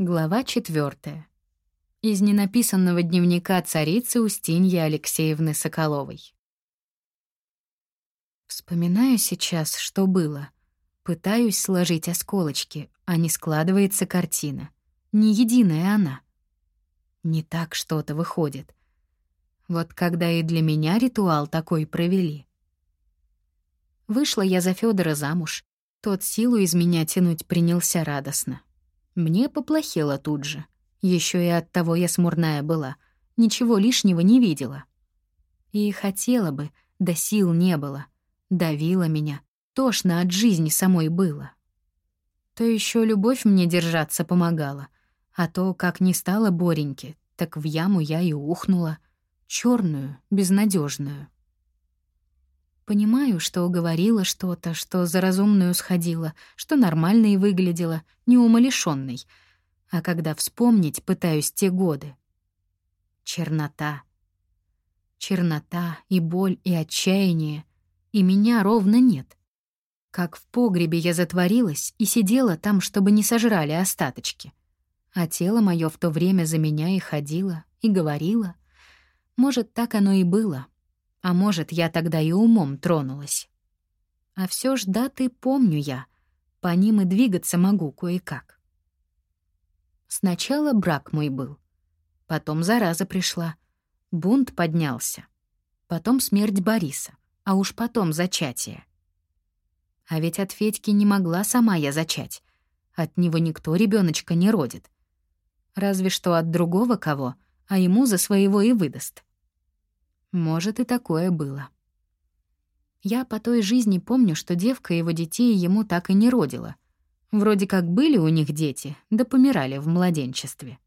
Глава четвертая. Из ненаписанного дневника царицы Устиньи Алексеевны Соколовой. Вспоминаю сейчас, что было. Пытаюсь сложить осколочки, а не складывается картина. Не единая она. Не так что-то выходит. Вот когда и для меня ритуал такой провели. Вышла я за Федора замуж. Тот силу из меня тянуть принялся радостно. Мне поплохело тут же. Еще и от того я смурная была. Ничего лишнего не видела. И хотела бы, да сил не было. Давила меня. Тошно от жизни самой было. То еще любовь мне держаться помогала. А то, как не стало Бореньки, так в яму я и ухнула. черную, безнадежную. Понимаю, что говорила что-то, что за разумную сходила, что нормально и выглядела, неумалишённой. А когда вспомнить, пытаюсь те годы. Чернота. Чернота и боль, и отчаяние. И меня ровно нет. Как в погребе я затворилась и сидела там, чтобы не сожрали остаточки. А тело мое в то время за меня и ходило, и говорило. Может, так оно и было. А может, я тогда и умом тронулась. А все ж даты помню я. По ним и двигаться могу кое-как. Сначала брак мой был. Потом зараза пришла. Бунт поднялся. Потом смерть Бориса. А уж потом зачатие. А ведь от Федьки не могла сама я зачать. От него никто ребеночка не родит. Разве что от другого кого, а ему за своего и выдаст. Может, и такое было. Я по той жизни помню, что девка его детей ему так и не родила. Вроде как были у них дети, да помирали в младенчестве.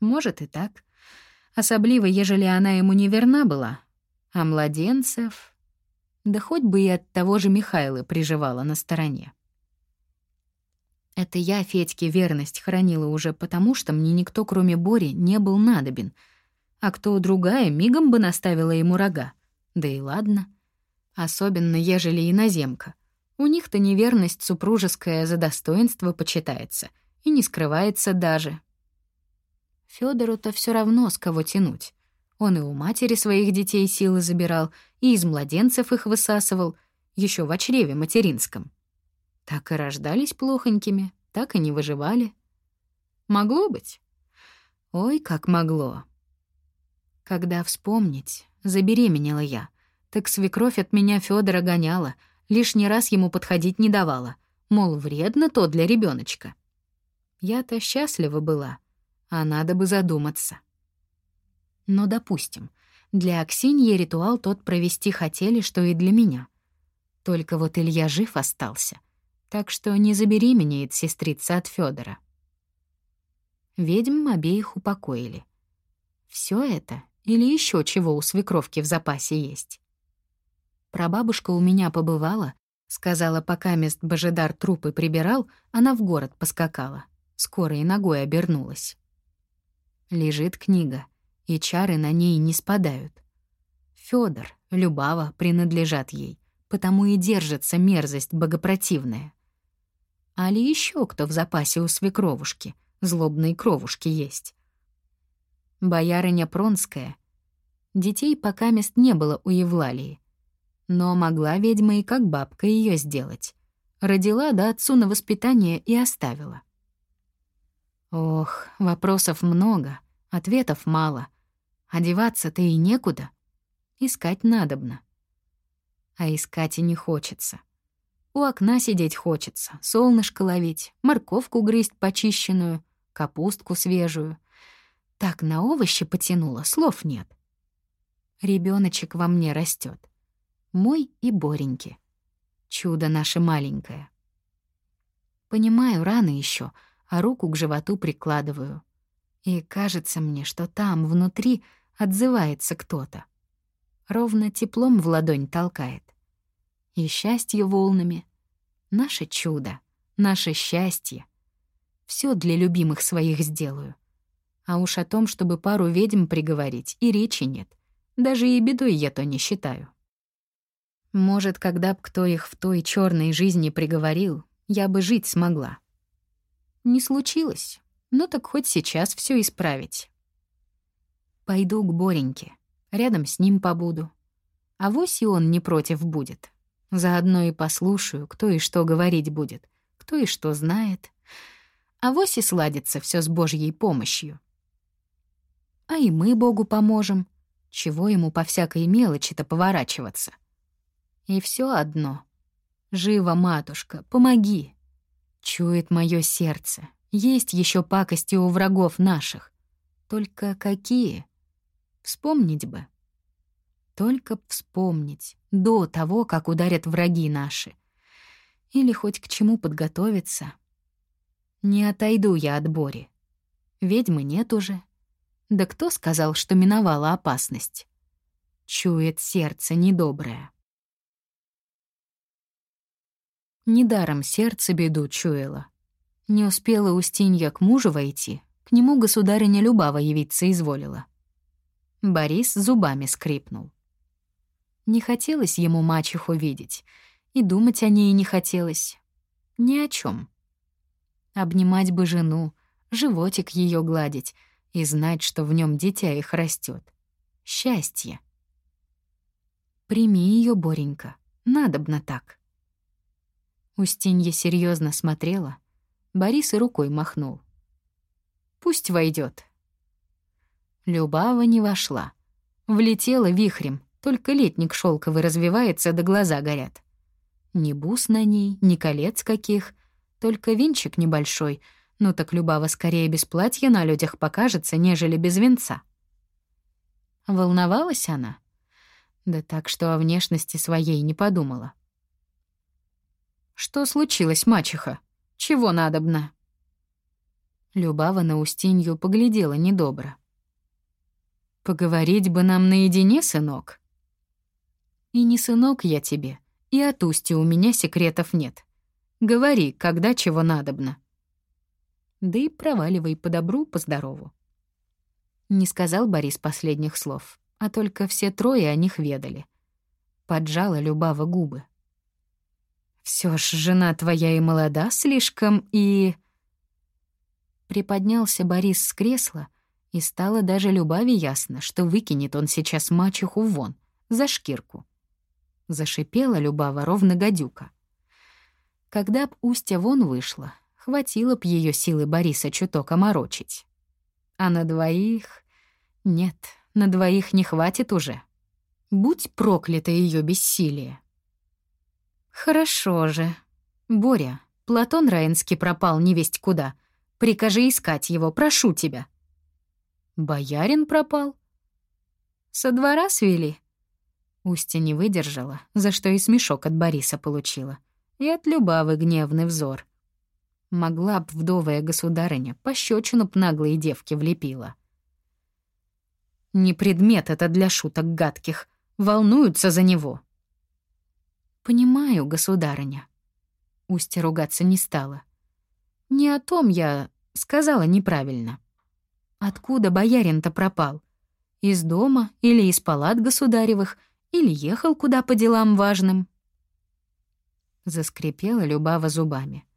Может и так. Особливо, ежели она ему не верна была. А младенцев... Да хоть бы и от того же Михайла приживала на стороне. Это я Федьке верность хранила уже потому, что мне никто, кроме Бори, не был надобен — а кто другая мигом бы наставила ему рога. Да и ладно. Особенно, ежели иноземка. У них-то неверность супружеская за достоинство почитается и не скрывается даже. Федору-то все равно с кого тянуть. Он и у матери своих детей силы забирал, и из младенцев их высасывал, еще в очреве материнском. Так и рождались плохонькими, так и не выживали. Могло быть? Ой, как могло. Когда вспомнить, забеременела я. Так свекровь от меня Федора гоняла, лишний раз ему подходить не давала. Мол, вредно то для ребеночка. Я-то счастлива была, а надо бы задуматься. Но, допустим, для Аксиньи ритуал тот провести хотели, что и для меня. Только вот Илья жив остался, так что не забеременеет сестрица от Федора. Ведьм обеих упокоили. Все это или еще чего у свекровки в запасе есть. Прабабушка у меня побывала, сказала, пока мест Божидар трупы прибирал, она в город поскакала. Скоро и ногой обернулась. Лежит книга, и чары на ней не спадают. Федор, Любава принадлежат ей, потому и держится мерзость богопротивная. А ли еще кто в запасе у свекровушки, злобной кровушки есть? Боярыня Пронская. Детей пока мест не было у Евлалии. Но могла ведьма и как бабка ее сделать. Родила, да отцу на воспитание и оставила. Ох, вопросов много, ответов мало. Одеваться-то и некуда. Искать надобно. А искать и не хочется. У окна сидеть хочется, солнышко ловить, морковку грызть почищенную, капустку свежую — так на овощи потянуло, слов нет. Ребеночек во мне растет. Мой и Бореньки. Чудо наше маленькое. Понимаю, рано еще, а руку к животу прикладываю. И кажется мне, что там, внутри, отзывается кто-то. Ровно теплом в ладонь толкает. И счастье волнами. Наше чудо, наше счастье. Все для любимых своих сделаю. А уж о том, чтобы пару ведьм приговорить, и речи нет. Даже и бедой я то не считаю. Может, когда б кто их в той черной жизни приговорил, я бы жить смогла. Не случилось. Ну так хоть сейчас все исправить. Пойду к Бореньке, рядом с ним побуду. А вось и он не против будет. Заодно и послушаю, кто и что говорить будет, кто и что знает. А вось и сладится все с Божьей помощью. А и мы Богу поможем. Чего ему по всякой мелочи-то поворачиваться? И все одно. Живо, матушка, помоги. Чует мое сердце. Есть еще пакости у врагов наших. Только какие? Вспомнить бы. Только вспомнить, до того, как ударят враги наши. Или хоть к чему подготовиться. Не отойду я от Бори. Ведьмы нет уже. Да кто сказал, что миновала опасность? Чует сердце недоброе. Недаром сердце беду чуяло. Не успела Устинья к мужу войти, к нему государыня Любава явиться изволила. Борис зубами скрипнул. Не хотелось ему мачеху видеть, и думать о ней не хотелось. Ни о чем. Обнимать бы жену, животик ее гладить и знать, что в нем дитя их растет. Счастье. Прими ее, Боренька, надобно так. Устинья серьезно смотрела. Борис и рукой махнул. «Пусть войдет. Любава не вошла. Влетела вихрем, только летник шелковый развивается, да глаза горят. Ни бус на ней, ни колец каких, только венчик небольшой, ну так Любава скорее без платья на людях покажется, нежели без венца. Волновалась она? Да так, что о внешности своей не подумала. «Что случилось, мачеха? Чего надобно?» Любава на Устинью поглядела недобро. «Поговорить бы нам наедине, сынок?» «И не сынок я тебе, и от Усти у меня секретов нет. Говори, когда чего надобно». Да и проваливай по добру, по здорову. Не сказал Борис последних слов, а только все трое о них ведали. Поджала Любава губы. Все ж жена твоя и молода слишком, и...» Приподнялся Борис с кресла, и стало даже Любави ясно, что выкинет он сейчас мачеху вон, за шкирку. Зашипела Любава ровно гадюка. Когда б Устья вон вышла, хватило б ее силы Бориса чуток оморочить. А на двоих... Нет, на двоих не хватит уже. Будь проклято ее бессилие. «Хорошо же. Боря, Платон Раинский пропал невесть куда. Прикажи искать его, прошу тебя». «Боярин пропал?» «Со двора свели?» Устья не выдержала, за что и смешок от Бориса получила. И от Любавы гневный взор. Могла б вдовая государыня пощечину б наглые девки влепила. Не предмет это для шуток гадких. Волнуются за него. «Понимаю, государыня». Устья ругаться не стала. «Не о том я сказала неправильно. Откуда боярин-то пропал? Из дома или из палат государевых, или ехал куда по делам важным?» Заскрипела Любава зубами.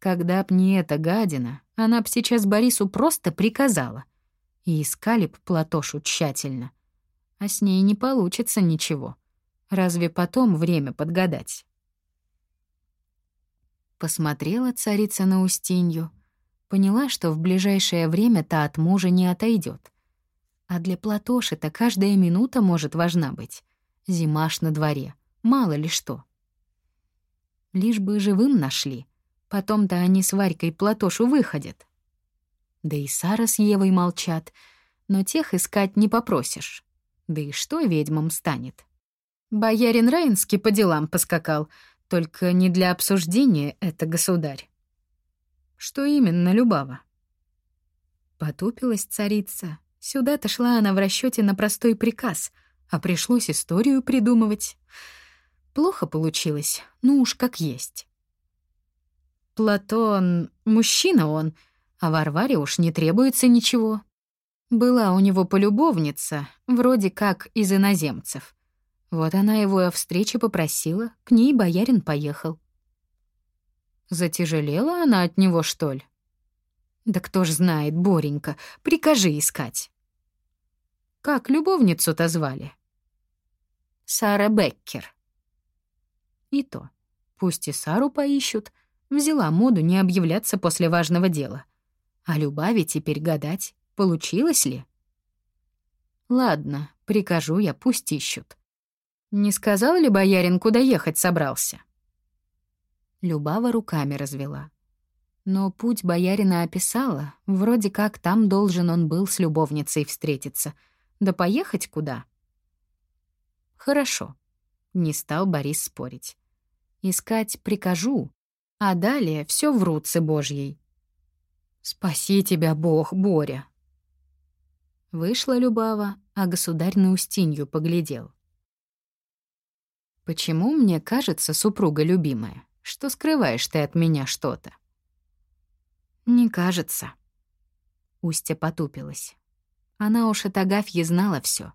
Когда б не эта гадина, она б сейчас Борису просто приказала. И искали б Платошу тщательно. А с ней не получится ничего. Разве потом время подгадать? Посмотрела царица на Устинью, поняла, что в ближайшее время та от мужа не отойдет. А для Платоши-то каждая минута может важна быть. Зима ж на дворе, мало ли что. Лишь бы живым нашли, потом-то они с Варькой Платошу выходят. Да и Сара с Евой молчат, но тех искать не попросишь. Да и что ведьмам станет? Боярин Раинский по делам поскакал, только не для обсуждения это государь. Что именно, Любава? Потупилась царица. Сюда-то шла она в расчете на простой приказ, а пришлось историю придумывать. Плохо получилось, ну уж как есть. Платон — мужчина он, а Варваре уж не требуется ничего. Была у него полюбовница, вроде как из иноземцев — вот она его о встрече попросила, к ней боярин поехал. Затяжелела она от него, что ли? Да кто ж знает, Боренька, прикажи искать. Как любовницу-то звали? Сара Беккер. И то, пусть и Сару поищут, взяла моду не объявляться после важного дела. А Любави теперь гадать, получилось ли? Ладно, прикажу я, пусть ищут. Не сказал ли боярин, куда ехать собрался? Любава руками развела. Но путь боярина описала, вроде как там должен он был с любовницей встретиться — да поехать куда? Хорошо. Не стал Борис спорить. Искать прикажу, а далее все в руце Божьей. Спаси тебя, Бог, Боря. Вышла Любава, а государь на Устинью поглядел. Почему мне кажется, супруга любимая, что скрываешь ты от меня что-то? Не кажется. Устья потупилась. Она уж от Агафьи знала все.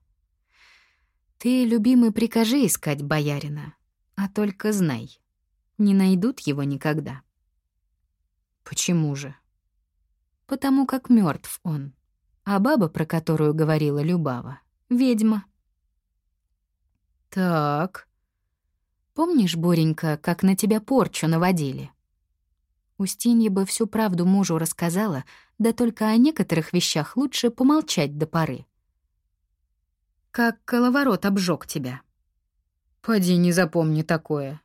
«Ты, любимый, прикажи искать боярина, а только знай, не найдут его никогда». «Почему же?» «Потому как мертв он, а баба, про которую говорила Любава, — ведьма». «Так...» «Помнишь, Боренька, как на тебя порчу наводили?» Устинья бы всю правду мужу рассказала, да только о некоторых вещах лучше помолчать до поры. «Как коловорот обжег тебя». «Поди, не запомни такое».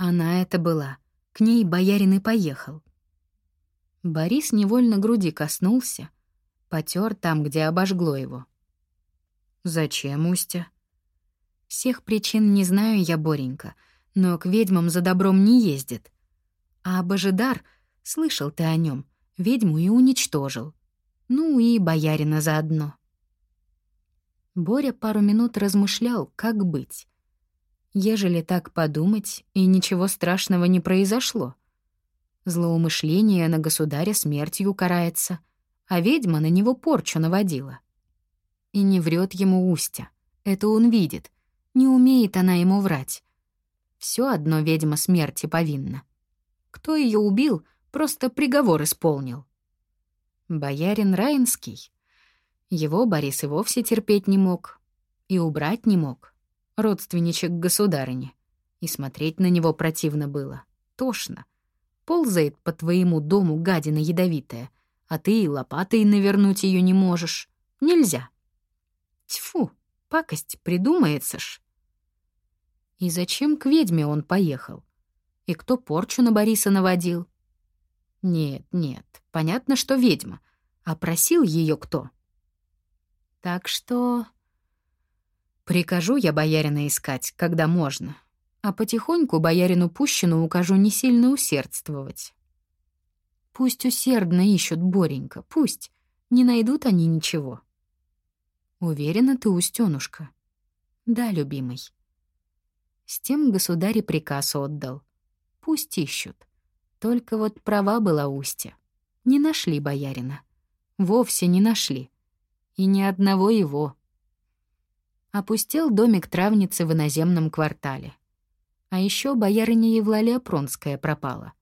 Она это была. К ней боярин и поехал. Борис невольно груди коснулся, потер там, где обожгло его. «Зачем, Устя?» «Всех причин не знаю я, Боренька, но к ведьмам за добром не ездит. А Божидар, слышал ты о нем, ведьму и уничтожил. Ну и боярина заодно. Боря пару минут размышлял, как быть. Ежели так подумать, и ничего страшного не произошло. Злоумышление на государя смертью карается, а ведьма на него порчу наводила. И не врет ему Устя. Это он видит. Не умеет она ему врать. Все одно ведьма смерти повинна. Кто ее убил — Просто приговор исполнил. Боярин Раинский. Его Борис и вовсе терпеть не мог. И убрать не мог. Родственничек государыни. И смотреть на него противно было. Тошно. Ползает по твоему дому гадина ядовитая, а ты и лопатой навернуть ее не можешь. Нельзя. Тьфу, пакость придумается ж. И зачем к ведьме он поехал? И кто порчу на Бориса наводил? Нет, нет, понятно, что ведьма. А просил ее кто? Так что... Прикажу я боярина искать, когда можно. А потихоньку боярину Пущину укажу не сильно усердствовать. Пусть усердно ищут Боренька, пусть. Не найдут они ничего. Уверена ты, Устёнушка? Да, любимый. С тем государь приказ отдал. Пусть ищут. Только вот права была Устья. Не нашли боярина. Вовсе не нашли. И ни одного его. Опустел домик травницы в иноземном квартале. А еще боярыня Евлалия Пронская пропала.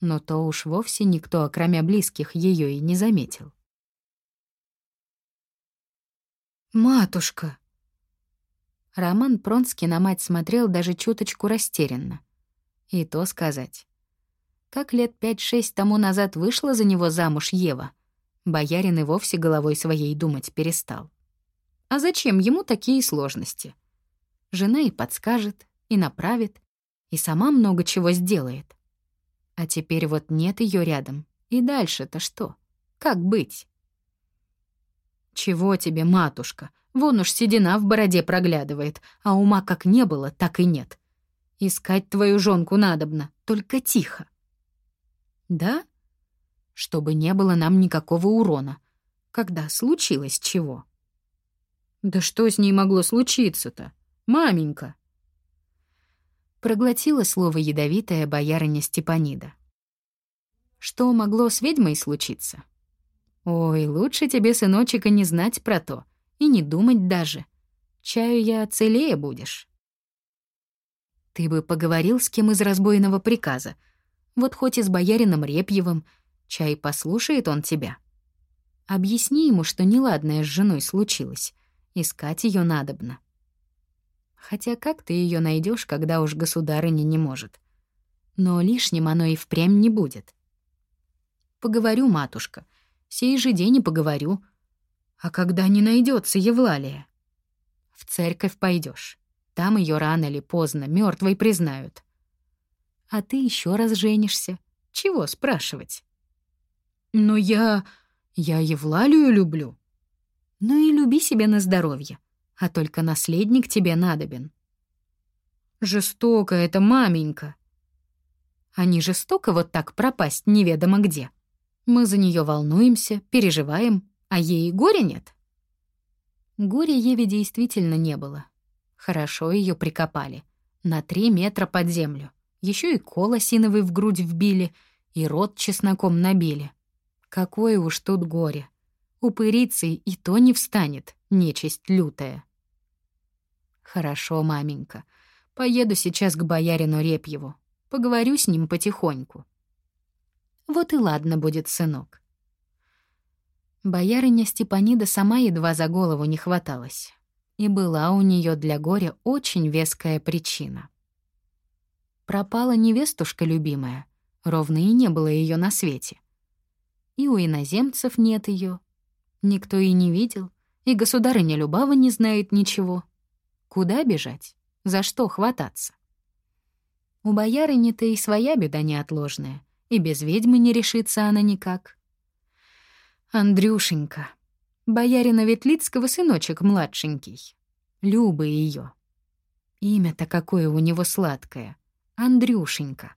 Но то уж вовсе никто, окромя близких, ее и не заметил. «Матушка!» Роман Пронский на мать смотрел даже чуточку растерянно. И то сказать. Как лет пять-шесть тому назад вышла за него замуж Ева, боярин и вовсе головой своей думать перестал. А зачем ему такие сложности? Жена и подскажет, и направит, и сама много чего сделает. А теперь вот нет ее рядом. И дальше-то что? Как быть? Чего тебе, матушка? Вон уж седина в бороде проглядывает, а ума как не было, так и нет. Искать твою жонку надобно, только тихо. Да? Чтобы не было нам никакого урона. Когда случилось чего? Да что с ней могло случиться-то? Маменька! Проглотила слово ядовитая боярыня Степанида. Что могло с ведьмой случиться? Ой, лучше тебе, сыночек, и не знать про то, и не думать даже. Чаю я целее будешь. Ты бы поговорил с кем из разбойного приказа, вот хоть и с боярином Репьевым, Чай послушает он тебя. Объясни ему, что неладное с женой случилось. Искать ее надобно. Хотя как ты ее найдешь, когда уж государыня не может? Но лишним оно и впрямь не будет. Поговорю, матушка. Сей же день и поговорю. А когда не найдется Евлалия? В церковь пойдешь. Там ее рано или поздно мертвой признают. А ты еще раз женишься. Чего спрашивать? Но я... я Евлалию люблю. Ну и люби себя на здоровье, а только наследник тебе надобен. Жестоко это, маменька. А не жестоко вот так пропасть неведомо где. Мы за нее волнуемся, переживаем, а ей горя нет. Горя Еве действительно не было. Хорошо ее прикопали. На три метра под землю. Еще и кол осиновый в грудь вбили, и рот чесноком набили. Какое уж тут горе. Упырицы и то не встанет, нечисть лютая. Хорошо, маменька. Поеду сейчас к боярину Репьеву. Поговорю с ним потихоньку. Вот и ладно будет, сынок. Боярыня Степанида сама едва за голову не хваталась. И была у нее для горя очень веская причина. Пропала невестушка любимая, ровно и не было ее на свете. И у иноземцев нет ее, Никто и не видел, и государыня Любава не знает ничего. Куда бежать? За что хвататься? У боярыни-то и своя беда неотложная, и без ведьмы не решится она никак. Андрюшенька, боярина Ветлицкого сыночек младшенький, Люба ее. Имя-то какое у него сладкое. Андрюшенька.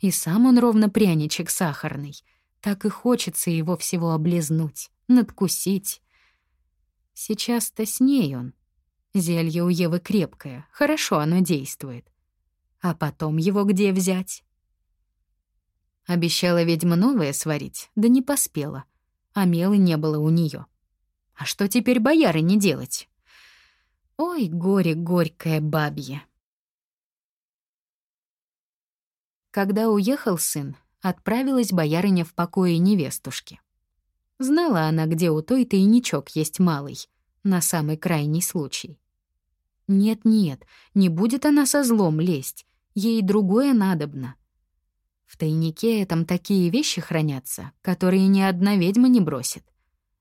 И сам он ровно пряничек сахарный. Так и хочется его всего облизнуть, надкусить. Сейчас-то с ней он. Зелье у Евы крепкое, хорошо оно действует. А потом его где взять? Обещала ведьма новое сварить, да не поспела. А мела не было у нее. А что теперь бояры не делать? Ой, горе горькое бабье. Когда уехал сын, отправилась боярыня в покое невестушки. Знала она, где у той тайничок есть малый, на самый крайний случай. Нет-нет, не будет она со злом лезть, ей другое надобно. В тайнике этом такие вещи хранятся, которые ни одна ведьма не бросит.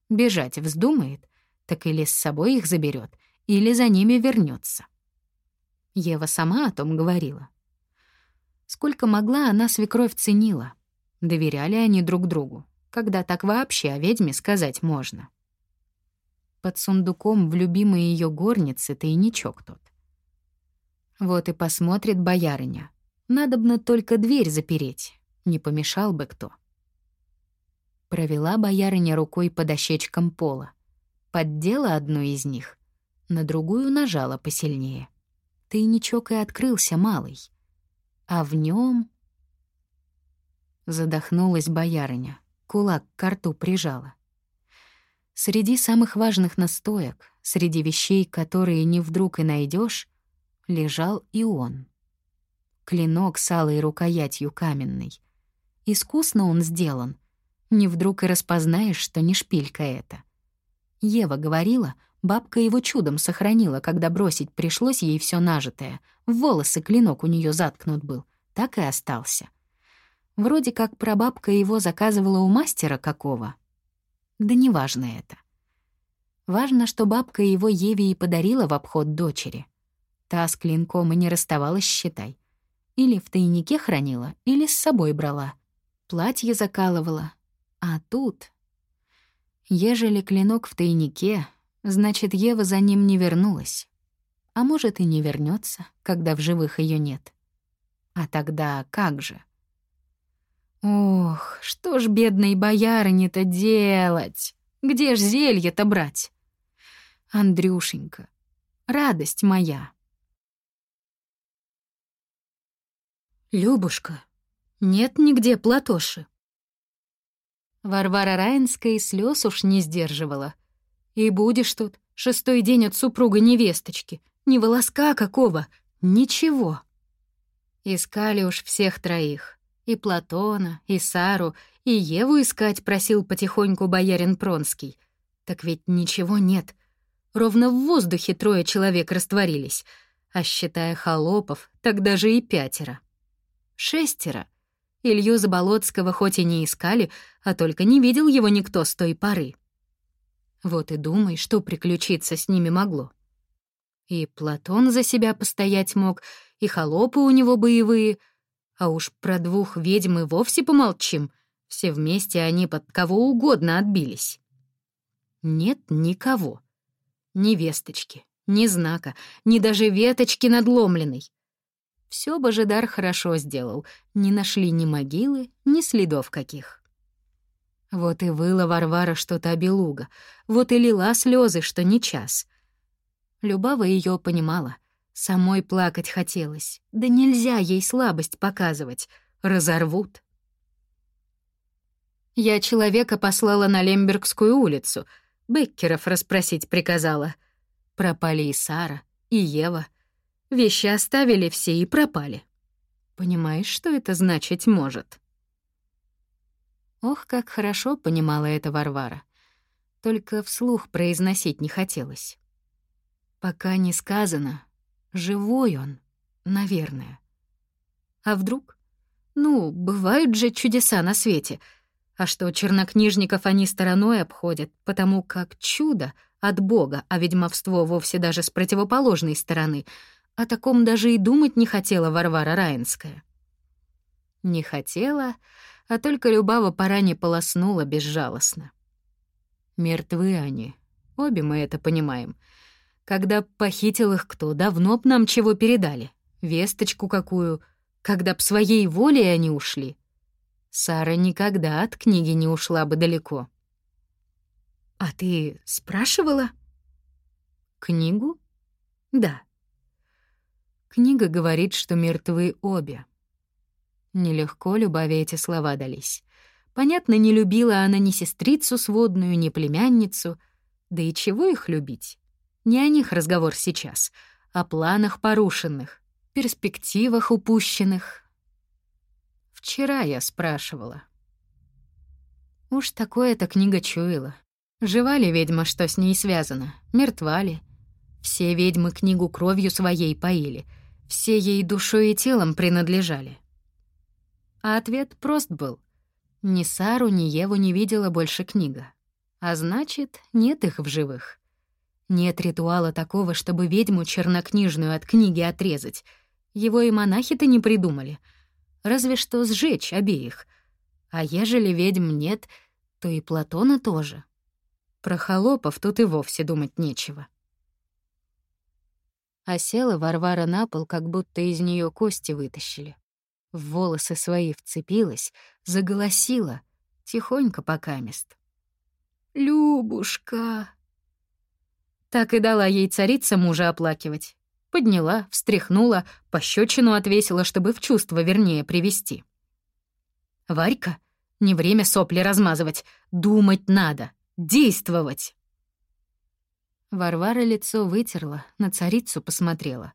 Бежать вздумает, так или с собой их заберет, или за ними вернется. Ева сама о том говорила. Сколько могла, она свекровь ценила. Доверяли они друг другу, когда так вообще о ведьме сказать можно. Под сундуком в любимой ее горнице тайничок тот. Вот и посмотрит боярыня. Надобно только дверь запереть, не помешал бы кто. Провела боярыня рукой по дощечкам пола, поддела одну из них, на другую нажала посильнее. Тайничок и открылся малый, а в нем Задохнулась боярыня, кулак к рту прижала. Среди самых важных настоек, среди вещей, которые не вдруг и найдешь, лежал и он. Клинок с алой рукоятью каменной. Искусно он сделан. Не вдруг и распознаешь, что не шпилька это. Ева говорила, бабка его чудом сохранила, когда бросить пришлось ей все нажитое. В волосы клинок у нее заткнут был. Так и остался. Вроде как прабабка его заказывала у мастера какого. Да неважно это. Важно, что бабка его Еве и подарила в обход дочери. Та с клинком и не расставалась, считай. Или в тайнике хранила, или с собой брала. Платье закалывала. А тут... Ежели клинок в тайнике, значит, Ева за ним не вернулась. А может, и не вернется, когда в живых ее нет. А тогда как же? Ох, что ж бедной боярыне-то делать? Где ж зелье-то брать? Андрюшенька, радость моя. Любушка, нет нигде платоши. Варвара Раинская слез уж не сдерживала. И будешь тут, шестой день от супруга невесточки. Ни волоска какого, ничего. Искали уж всех троих. И Платона, и Сару, и Еву искать просил потихоньку боярин Пронский. Так ведь ничего нет. Ровно в воздухе трое человек растворились, а считая холопов, так даже и пятеро. Шестеро. Илью Заболоцкого хоть и не искали, а только не видел его никто с той поры. Вот и думай, что приключиться с ними могло. И Платон за себя постоять мог, и холопы у него боевые, а уж про двух ведьм и вовсе помолчим. Все вместе они под кого угодно отбились. Нет никого. Ни весточки, ни знака, ни даже веточки надломленной. Все Божидар хорошо сделал. Не нашли ни могилы, ни следов каких. Вот и выла Варвара что-то обелуга, вот и лила слезы, что не час. Любава ее понимала. Самой плакать хотелось. Да нельзя ей слабость показывать. Разорвут. Я человека послала на Лембергскую улицу. Беккеров расспросить приказала. Пропали и Сара, и Ева — Вещи оставили все и пропали. Понимаешь, что это значить может? Ох, как хорошо понимала это Варвара. Только вслух произносить не хотелось. Пока не сказано, живой он, наверное. А вдруг? Ну, бывают же чудеса на свете. А что, чернокнижников они стороной обходят, потому как чудо от Бога, а ведьмовство вовсе даже с противоположной стороны — о таком даже и думать не хотела Варвара Раинская. Не хотела, а только Любава пора не полоснула безжалостно. Мертвы они, обе мы это понимаем. Когда похитил их кто, давно б нам чего передали. Весточку какую, когда б своей волей они ушли. Сара никогда от книги не ушла бы далеко. «А ты спрашивала?» «Книгу?» «Да». Книга говорит, что мертвы обе. Нелегко Любави эти слова дались. Понятно, не любила она ни сестрицу сводную, ни племянницу. Да и чего их любить? Не о них разговор сейчас, о планах порушенных, перспективах упущенных. Вчера я спрашивала. Уж такое-то книга чуяла. Жива ли ведьма, что с ней связано? Мертва ли? Все ведьмы книгу кровью своей поили — все ей душой и телом принадлежали. А ответ прост был. Ни Сару, ни Еву не видела больше книга. А значит, нет их в живых. Нет ритуала такого, чтобы ведьму чернокнижную от книги отрезать. Его и монахи-то не придумали. Разве что сжечь обеих. А ежели ведьм нет, то и Платона тоже. Про холопов тут и вовсе думать нечего а села Варвара на пол, как будто из нее кости вытащили. В волосы свои вцепилась, заголосила, тихонько покамест. «Любушка!» Так и дала ей царица мужа оплакивать. Подняла, встряхнула, пощечину отвесила, чтобы в чувство вернее привести. «Варька, не время сопли размазывать, думать надо, действовать!» Варвара лицо вытерла, на царицу посмотрела.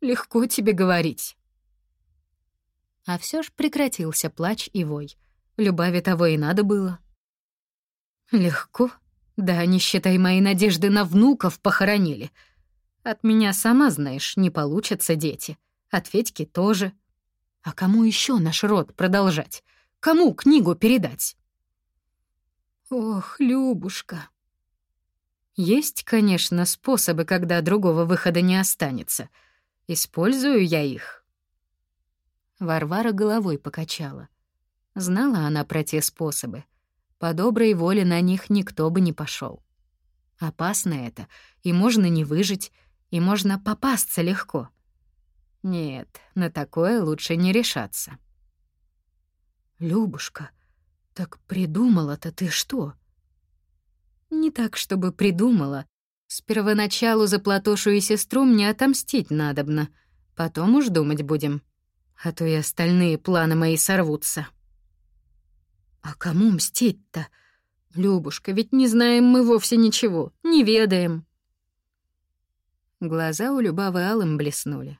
«Легко тебе говорить». А все ж прекратился плач и вой. Любави того и надо было. «Легко? Да, не считай, мои надежды на внуков похоронили. От меня, сама знаешь, не получатся дети. От Федьки тоже. А кому еще наш род продолжать? Кому книгу передать?» «Ох, Любушка», есть, конечно, способы, когда другого выхода не останется. Использую я их. Варвара головой покачала. Знала она про те способы. По доброй воле на них никто бы не пошел. Опасно это, и можно не выжить, и можно попасться легко. Нет, на такое лучше не решаться. «Любушка, так придумала-то ты что?» Не так, чтобы придумала. С первоначалу за Платошу и сестру мне отомстить надобно. Потом уж думать будем. А то и остальные планы мои сорвутся. А кому мстить-то? Любушка, ведь не знаем мы вовсе ничего, не ведаем. Глаза у Любавы алым блеснули.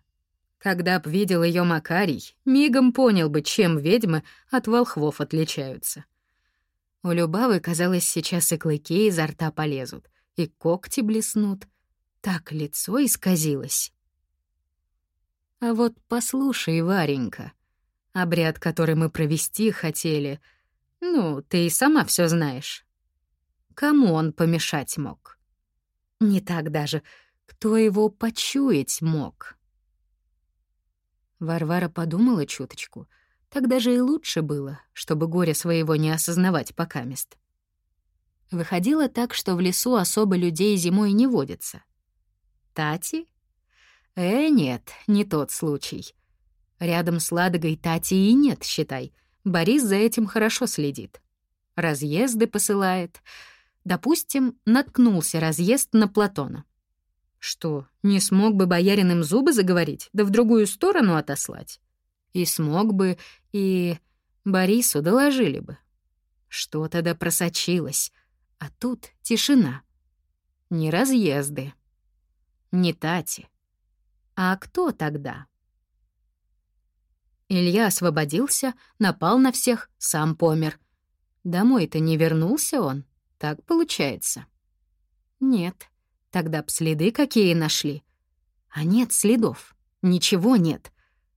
Когда б видел ее Макарий, мигом понял бы, чем ведьмы от волхвов отличаются. У Любавы, казалось, сейчас и клыки изо рта полезут, и когти блеснут. Так лицо исказилось. А вот послушай, Варенька, обряд, который мы провести хотели, ну, ты и сама все знаешь. Кому он помешать мог? Не так даже, кто его почуять мог? Варвара подумала чуточку. Так даже и лучше было, чтобы горе своего не осознавать покамест. Выходило так, что в лесу особо людей зимой не водится. Тати? Э, нет, не тот случай. Рядом с Ладогой Тати и нет, считай. Борис за этим хорошо следит. Разъезды посылает. Допустим, наткнулся разъезд на Платона. Что, не смог бы боярин им зубы заговорить, да в другую сторону отослать? И смог бы, и Борису доложили бы. Что тогда просочилось, а тут тишина. Не разъезды, не Тати. А кто тогда? Илья освободился, напал на всех, сам помер. Домой-то не вернулся он, так получается. Нет, Тогда б следы какие нашли. А нет следов. Ничего нет.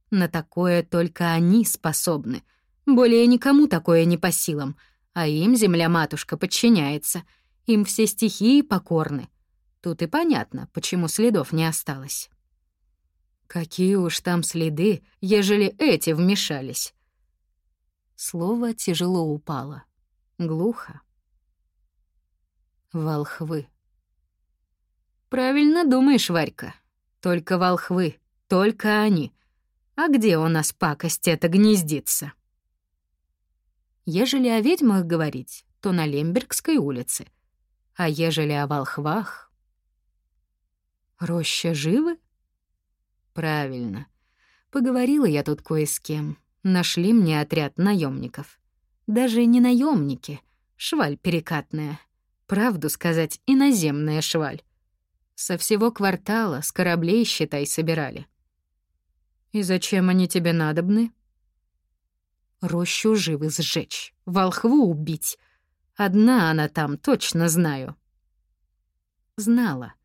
На такое только они способны. Более никому такое не по силам. А им земля-матушка подчиняется. Им все стихии покорны. Тут и понятно, почему следов не осталось. Какие уж там следы, ежели эти вмешались. Слово тяжело упало. Глухо. Волхвы. Правильно думаешь, Варька. Только волхвы, только они. А где у нас пакость эта гнездится? Ежели о ведьмах говорить, то на Лембергской улице. А ежели о волхвах... Роща живы? Правильно. Поговорила я тут кое с кем. Нашли мне отряд наемников. Даже не наемники, шваль перекатная. Правду сказать, иноземная шваль. Со всего квартала, с кораблей, считай, собирали. И зачем они тебе надобны? Рощу живы сжечь, волхву убить. Одна она там, точно знаю. Знала.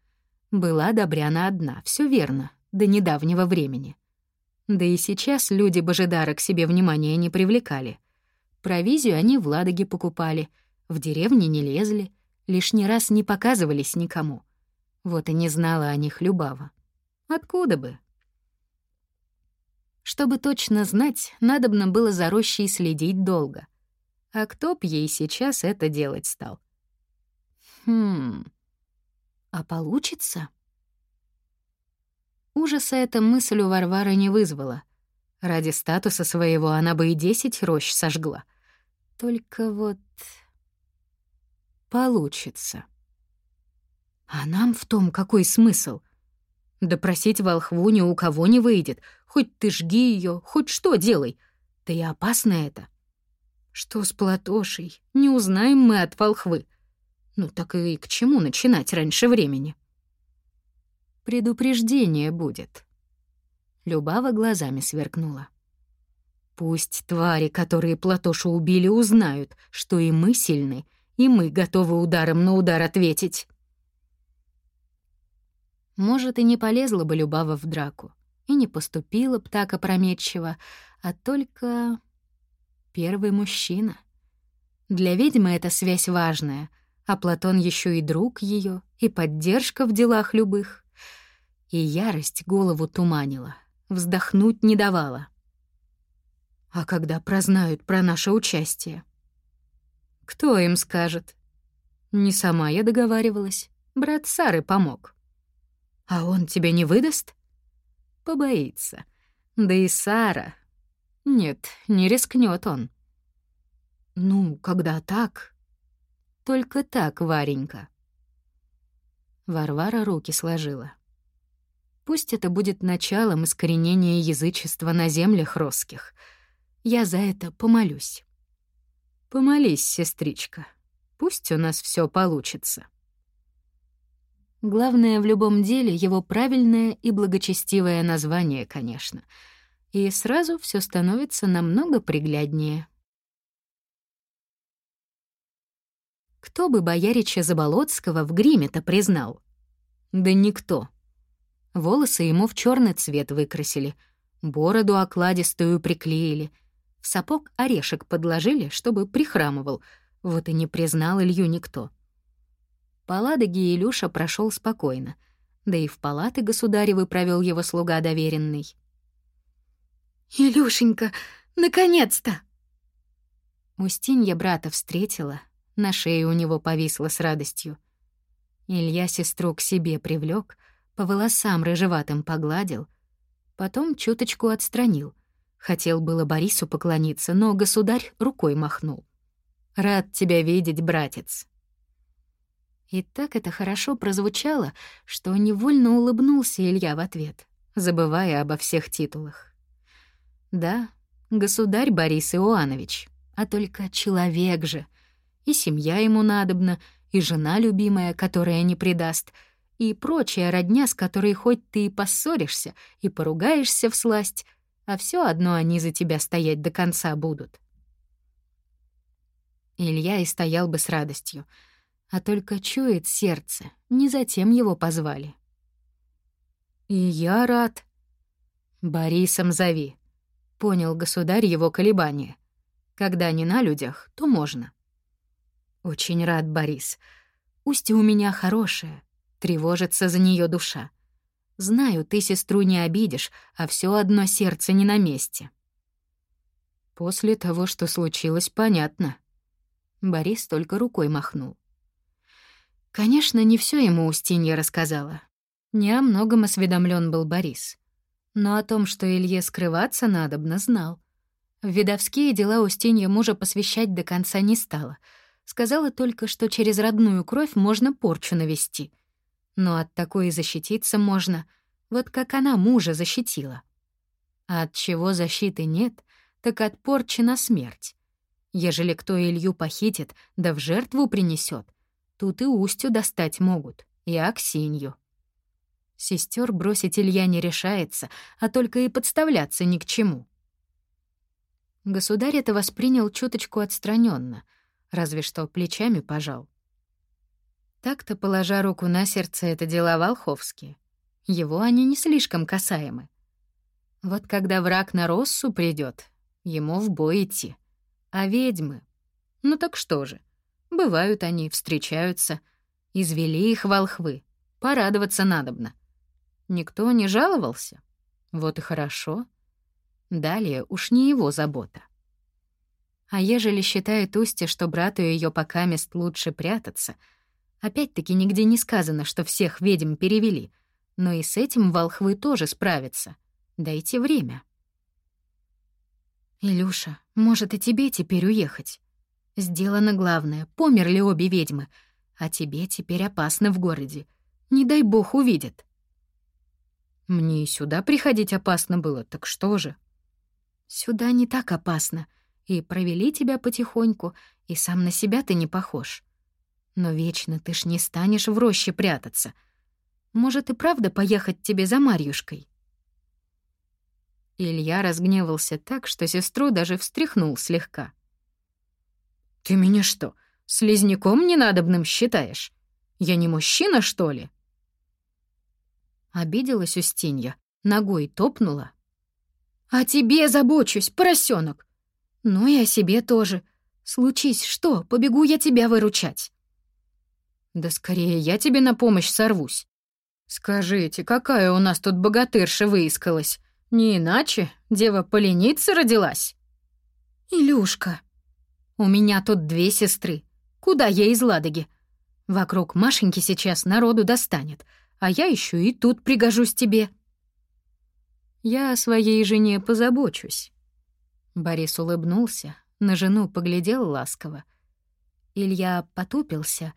Была Добряна одна, все верно, до недавнего времени. Да и сейчас люди Божидара к себе внимания не привлекали. Провизию они в Ладоге покупали, в деревне не лезли, лишний раз не показывались никому. Вот и не знала о них Любава. Откуда бы? Чтобы точно знать, надобно было за рощей следить долго. А кто б ей сейчас это делать стал? Хм... А получится? Ужаса эта мысль у Варвары не вызвала. Ради статуса своего она бы и десять рощ сожгла. Только вот... Получится. А нам в том какой смысл? Допросить волхву ни у кого не выйдет. Хоть ты жги ее, хоть что делай. Да и опасно это. Что с Платошей? Не узнаем мы от волхвы. Ну так и к чему начинать раньше времени? Предупреждение будет. Любава глазами сверкнула. Пусть твари, которые Платошу убили, узнают, что и мы сильны, и мы готовы ударом на удар ответить. Может, и не полезла бы Любава в драку, и не поступила б так опрометчиво, а только... Первый мужчина. Для ведьмы эта связь важная, а Платон еще и друг ее, и поддержка в делах любых. И ярость голову туманила, вздохнуть не давала. А когда прознают про наше участие? Кто им скажет? Не сама я договаривалась, брат Сары помог. А он тебе не выдаст? Побоится. Да и Сара. Нет, не рискнет он. Ну, когда так? Только так, Варенька. Варвара руки сложила. Пусть это будет началом искоренения язычества на землях русских. Я за это помолюсь. Помолись, сестричка. Пусть у нас все получится. Главное в любом деле его правильное и благочестивое название, конечно. И сразу все становится намного пригляднее. Кто бы боярича Заболоцкого в гриме-то признал? Да никто. Волосы ему в черный цвет выкрасили, бороду окладистую приклеили, в сапог орешек подложили, чтобы прихрамывал, вот и не признал Илью никто. По Ладоге Илюша прошел спокойно, да и в палаты государевы провел его слуга доверенный. «Илюшенька, наконец-то!» Устинья брата встретила, на шее у него повисла с радостью. Илья сестру к себе привлек, по волосам рыжеватым погладил, потом чуточку отстранил. Хотел было Борису поклониться, но государь рукой махнул. «Рад тебя видеть, братец. И так это хорошо прозвучало, что невольно улыбнулся Илья в ответ, забывая обо всех титулах. Да, государь Борис Иоанович, а только человек же. И семья ему надобна, и жена любимая, которая не предаст, и прочая родня, с которой хоть ты и поссоришься, и поругаешься в сласть, а все одно они за тебя стоять до конца будут. Илья и стоял бы с радостью — а только чует сердце, не затем его позвали. «И я рад». «Борисом зови», — понял государь его колебания. «Когда не на людях, то можно». «Очень рад, Борис. Устья у меня хорошая, тревожится за нее душа. Знаю, ты сестру не обидишь, а все одно сердце не на месте». После того, что случилось, понятно. Борис только рукой махнул. Конечно, не все ему Устинья рассказала. Не о многом осведомлен был Борис. Но о том, что Илье скрываться надобно, знал. В видовские дела Устинья мужа посвящать до конца не стала. Сказала только, что через родную кровь можно порчу навести. Но от такой защититься можно, вот как она мужа защитила. А от чего защиты нет, так от порчи на смерть. Ежели кто Илью похитит, да в жертву принесет, Тут и Устю достать могут, и Аксинью. Сестер бросить Илья не решается, а только и подставляться ни к чему. Государь это воспринял чуточку отстраненно, разве что плечами пожал. Так-то, положа руку на сердце, это дела волховские. Его они не слишком касаемы. Вот когда враг на Россу придет, ему в бой идти. А ведьмы? Ну так что же? Бывают они, встречаются. Извели их волхвы. Порадоваться надобно. Никто не жаловался? Вот и хорошо. Далее уж не его забота. А ежели считает Устья, что брату ее пока мест лучше прятаться, опять-таки нигде не сказано, что всех ведьм перевели, но и с этим волхвы тоже справятся. Дайте время. «Илюша, может, и тебе теперь уехать?» Сделано главное, померли обе ведьмы, а тебе теперь опасно в городе. Не дай бог увидят. Мне и сюда приходить опасно было, так что же? Сюда не так опасно, и провели тебя потихоньку, и сам на себя ты не похож. Но вечно ты ж не станешь в роще прятаться. Может, и правда поехать тебе за Марьюшкой?» Илья разгневался так, что сестру даже встряхнул слегка. «Ты меня что, слизняком ненадобным считаешь? Я не мужчина, что ли?» Обиделась Устинья, ногой топнула. «О тебе забочусь, поросенок. Ну и о себе тоже. Случись что, побегу я тебя выручать». «Да скорее я тебе на помощь сорвусь. Скажите, какая у нас тут богатырша выискалась? Не иначе, дева поленица родилась?» «Илюшка», у меня тут две сестры. Куда я из Ладоги? Вокруг Машеньки сейчас народу достанет, а я еще и тут пригожусь тебе. Я о своей жене позабочусь. Борис улыбнулся, на жену поглядел ласково. Илья потупился.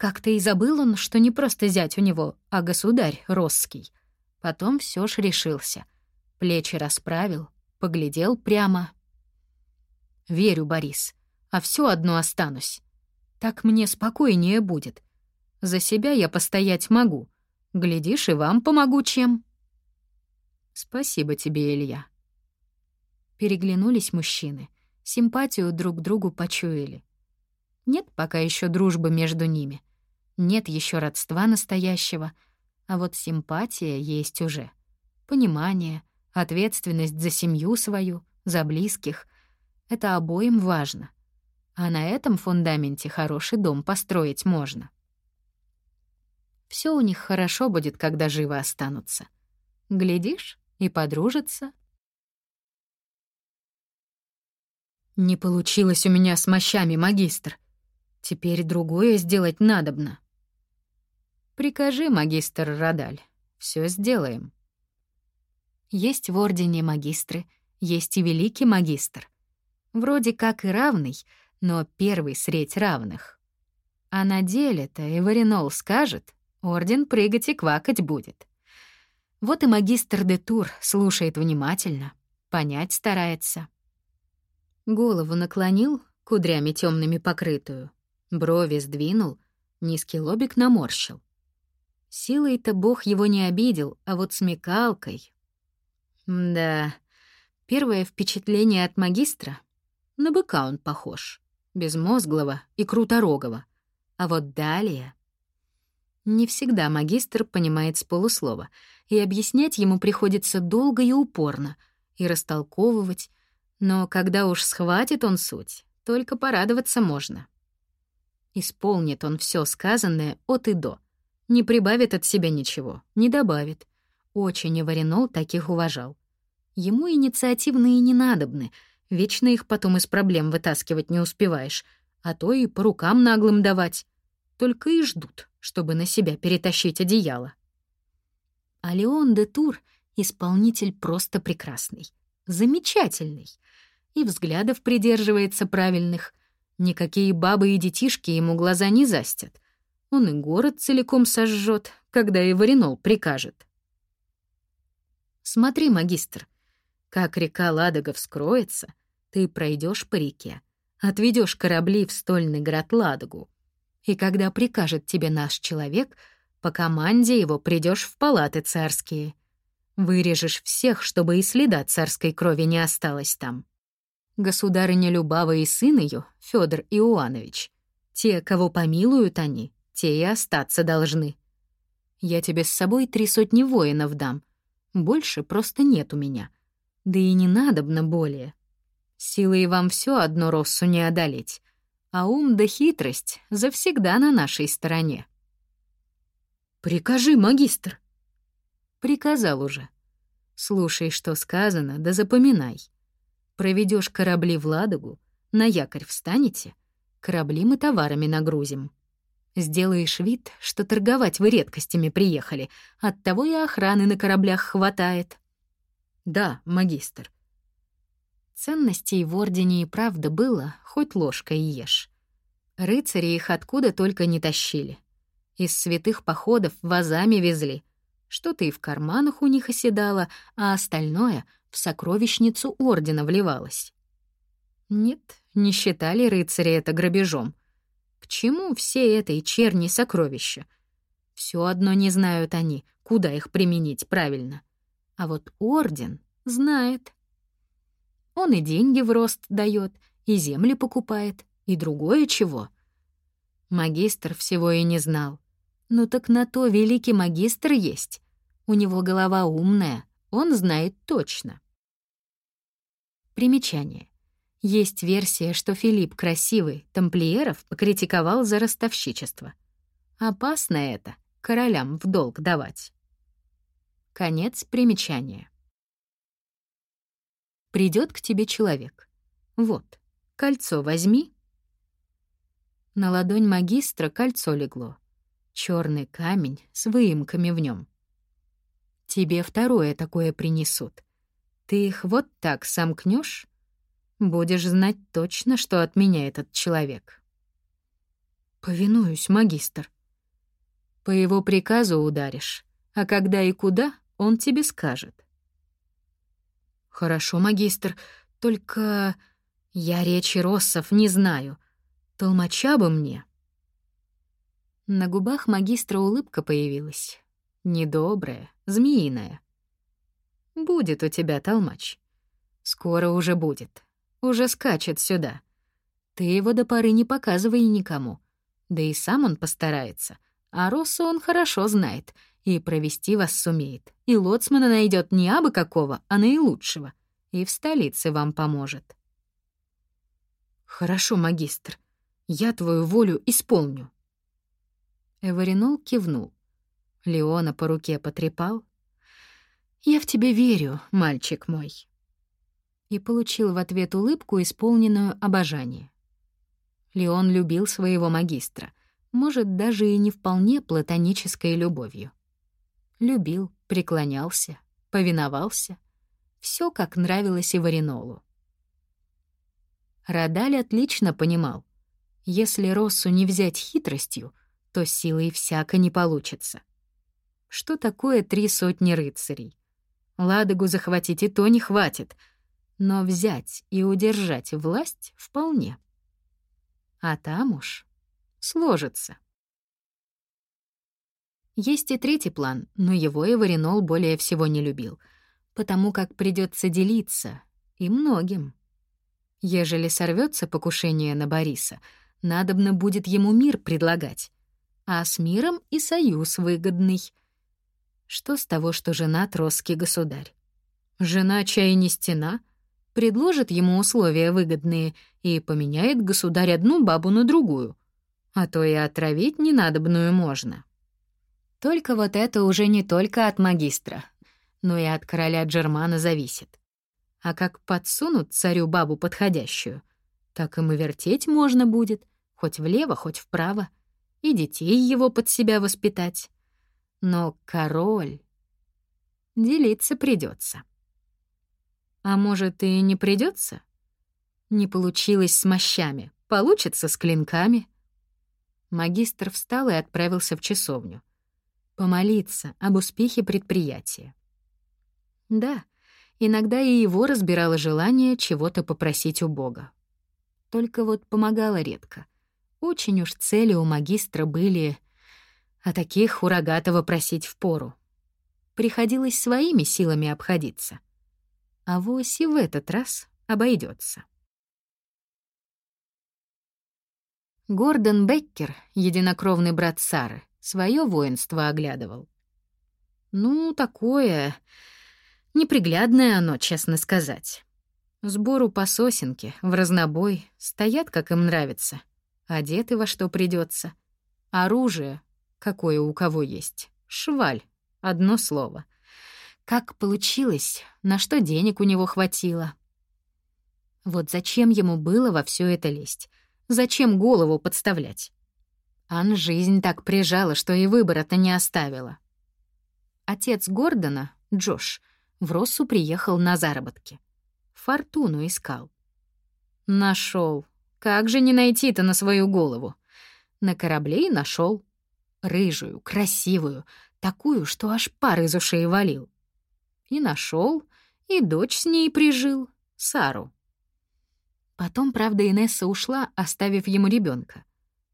Как-то и забыл он, что не просто зять у него, а государь Росский. Потом все ж решился. Плечи расправил, поглядел прямо. «Верю, Борис, а все одно останусь. Так мне спокойнее будет. За себя я постоять могу. Глядишь, и вам помогу чем. Спасибо тебе, Илья. Переглянулись мужчины. Симпатию друг к другу почуяли. Нет пока еще дружбы между ними. Нет еще родства настоящего. А вот симпатия есть уже. Понимание, ответственность за семью свою, за близких. Это обоим важно. А на этом фундаменте хороший дом построить можно. Все у них хорошо будет, когда живы останутся. Глядишь, и подружатся. Не получилось у меня с мощами, магистр. Теперь другое сделать надобно. Прикажи, магистр Радаль, все сделаем. Есть в Ордене магистры, есть и великий магистр. Вроде как и равный, но первый средь равных. А на деле-то Эваринол скажет, Орден прыгать и квакать будет. Вот и магистр де Тур слушает внимательно, понять старается. Голову наклонил, кудрями темными покрытую, брови сдвинул, низкий лобик наморщил. Силой-то бог его не обидел, а вот смекалкой. Да, первое впечатление от магистра — на быка он похож, безмозглого и круторогого. А вот далее... Не всегда магистр понимает с полуслова, и объяснять ему приходится долго и упорно, и растолковывать, но когда уж схватит он суть, только порадоваться можно. Исполнит он все сказанное от и до. Не прибавит от себя ничего, не добавит. Очень Эваринол таких уважал. Ему инициативные не надобны, вечно их потом из проблем вытаскивать не успеваешь, а то и по рукам наглым давать. Только и ждут, чтобы на себя перетащить одеяло. А Леон де Тур — исполнитель просто прекрасный, замечательный. И взглядов придерживается правильных. Никакие бабы и детишки ему глаза не застят. Он и город целиком сожжет, когда и Варинол прикажет. Смотри, магистр, как река Ладога вскроется, ты пройдешь по реке, отведешь корабли в стольный град Ладогу. И когда прикажет тебе наш человек — по команде его придешь в палаты царские. Вырежешь всех, чтобы и следа царской крови не осталось там. Государыня Любава и сын ее, Федор Иоанович, те, кого помилуют они, те и остаться должны. Я тебе с собой три сотни воинов дам. Больше просто нет у меня. Да и не надобно более. Силой вам все одно Россу не одолеть, а ум да хитрость завсегда на нашей стороне. «Прикажи, магистр!» «Приказал уже. Слушай, что сказано, да запоминай. Проведешь корабли в Ладогу, на якорь встанете, корабли мы товарами нагрузим. Сделаешь вид, что торговать вы редкостями приехали, оттого и охраны на кораблях хватает». «Да, магистр». Ценностей в Ордене и правда было, хоть ложкой ешь. Рыцари их откуда только не тащили — из святых походов вазами везли. Что-то и в карманах у них оседало, а остальное в сокровищницу ордена вливалось. Нет, не считали рыцари это грабежом. Чему все этой черни сокровища? Все одно не знают они, куда их применить правильно. А вот орден знает. Он и деньги в рост дает, и земли покупает, и другое чего. Магистр всего и не знал. Ну так на то великий магистр есть. У него голова умная, он знает точно. Примечание. Есть версия, что Филипп Красивый тамплиеров покритиковал за ростовщичество. Опасно это, королям в долг давать. Конец примечания. Придет к тебе человек. Вот, кольцо возьми. На ладонь магистра кольцо легло черный камень с выемками в нем. Тебе второе такое принесут. Ты их вот так сомкнешь, будешь знать точно, что от меня этот человек. Повинуюсь, магистр. По его приказу ударишь, а когда и куда, он тебе скажет. Хорошо, магистр, только я речи россов не знаю. Толмача бы мне. На губах магистра улыбка появилась. Недобрая, змеиная. «Будет у тебя толмач. Скоро уже будет. Уже скачет сюда. Ты его до поры не показывай никому. Да и сам он постарается. А Россу он хорошо знает и провести вас сумеет. И лоцмана найдет не абы какого, а наилучшего. И в столице вам поможет. Хорошо, магистр. Я твою волю исполню. Эваринол кивнул. Леона по руке потрепал. «Я в тебя верю, мальчик мой». И получил в ответ улыбку, исполненную обожание. Леон любил своего магистра, может, даже и не вполне платонической любовью. Любил, преклонялся, повиновался. Все как нравилось и Варинолу. Радаль отлично понимал, если Россу не взять хитростью, то силой всяко не получится. Что такое три сотни рыцарей? Ладогу захватить и то не хватит, но взять и удержать власть вполне. А там уж сложится. Есть и третий план, но его Эваринол более всего не любил, потому как придется делиться, и многим. Ежели сорвется покушение на Бориса, надобно будет ему мир предлагать, а с миром и союз выгодный. Что с того, что жена тросский государь? Жена чай не стена, предложит ему условия выгодные и поменяет государь одну бабу на другую, а то и отравить ненадобную можно. Только вот это уже не только от магистра, но и от короля Джермана зависит. А как подсунут царю бабу подходящую, так им и вертеть можно будет, хоть влево, хоть вправо, и детей его под себя воспитать. Но король... Делиться придется. А может, и не придется? Не получилось с мощами, получится с клинками. Магистр встал и отправился в часовню помолиться об успехе предприятия. Да, иногда и его разбирало желание чего-то попросить у Бога. Только вот помогало редко. Очень уж цели у магистра были, а таких у Рогатого просить впору. Приходилось своими силами обходиться. А вось и в этот раз обойдется. Гордон Беккер, единокровный брат Сары, свое воинство оглядывал. Ну, такое... Неприглядное оно, честно сказать. Сбору по сосенке, в разнобой, стоят, как им нравится. Одеты во что придется. Оружие, какое у кого есть. Шваль, одно слово. Как получилось, на что денег у него хватило. Вот зачем ему было во все это лезть? Зачем голову подставлять? Ан жизнь так прижала, что и выбора-то не оставила. Отец Гордона, Джош, в Россу приехал на заработки. Фортуну искал. Нашел. Как же не найти-то на свою голову? На корабле и нашел. Рыжую, красивую, такую, что аж пар из ушей валил. И нашел, и дочь с ней прижил, Сару. Потом, правда, Инесса ушла, оставив ему ребенка.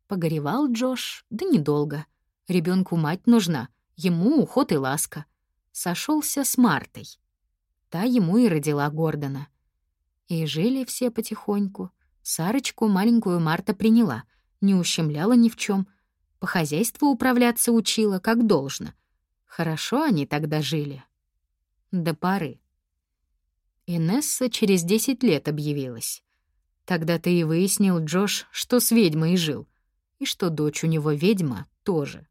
Погоревал Джош, да недолго. Ребенку мать нужна, ему уход и ласка. Сошелся с Мартой. Та ему и родила Гордона. И жили все потихоньку. Сарочку маленькую Марта приняла, не ущемляла ни в чем, по хозяйству управляться учила, как должно. Хорошо они тогда жили. До поры. Инесса через десять лет объявилась. Тогда ты и выяснил, Джош, что с ведьмой жил — и что дочь у него ведьма тоже.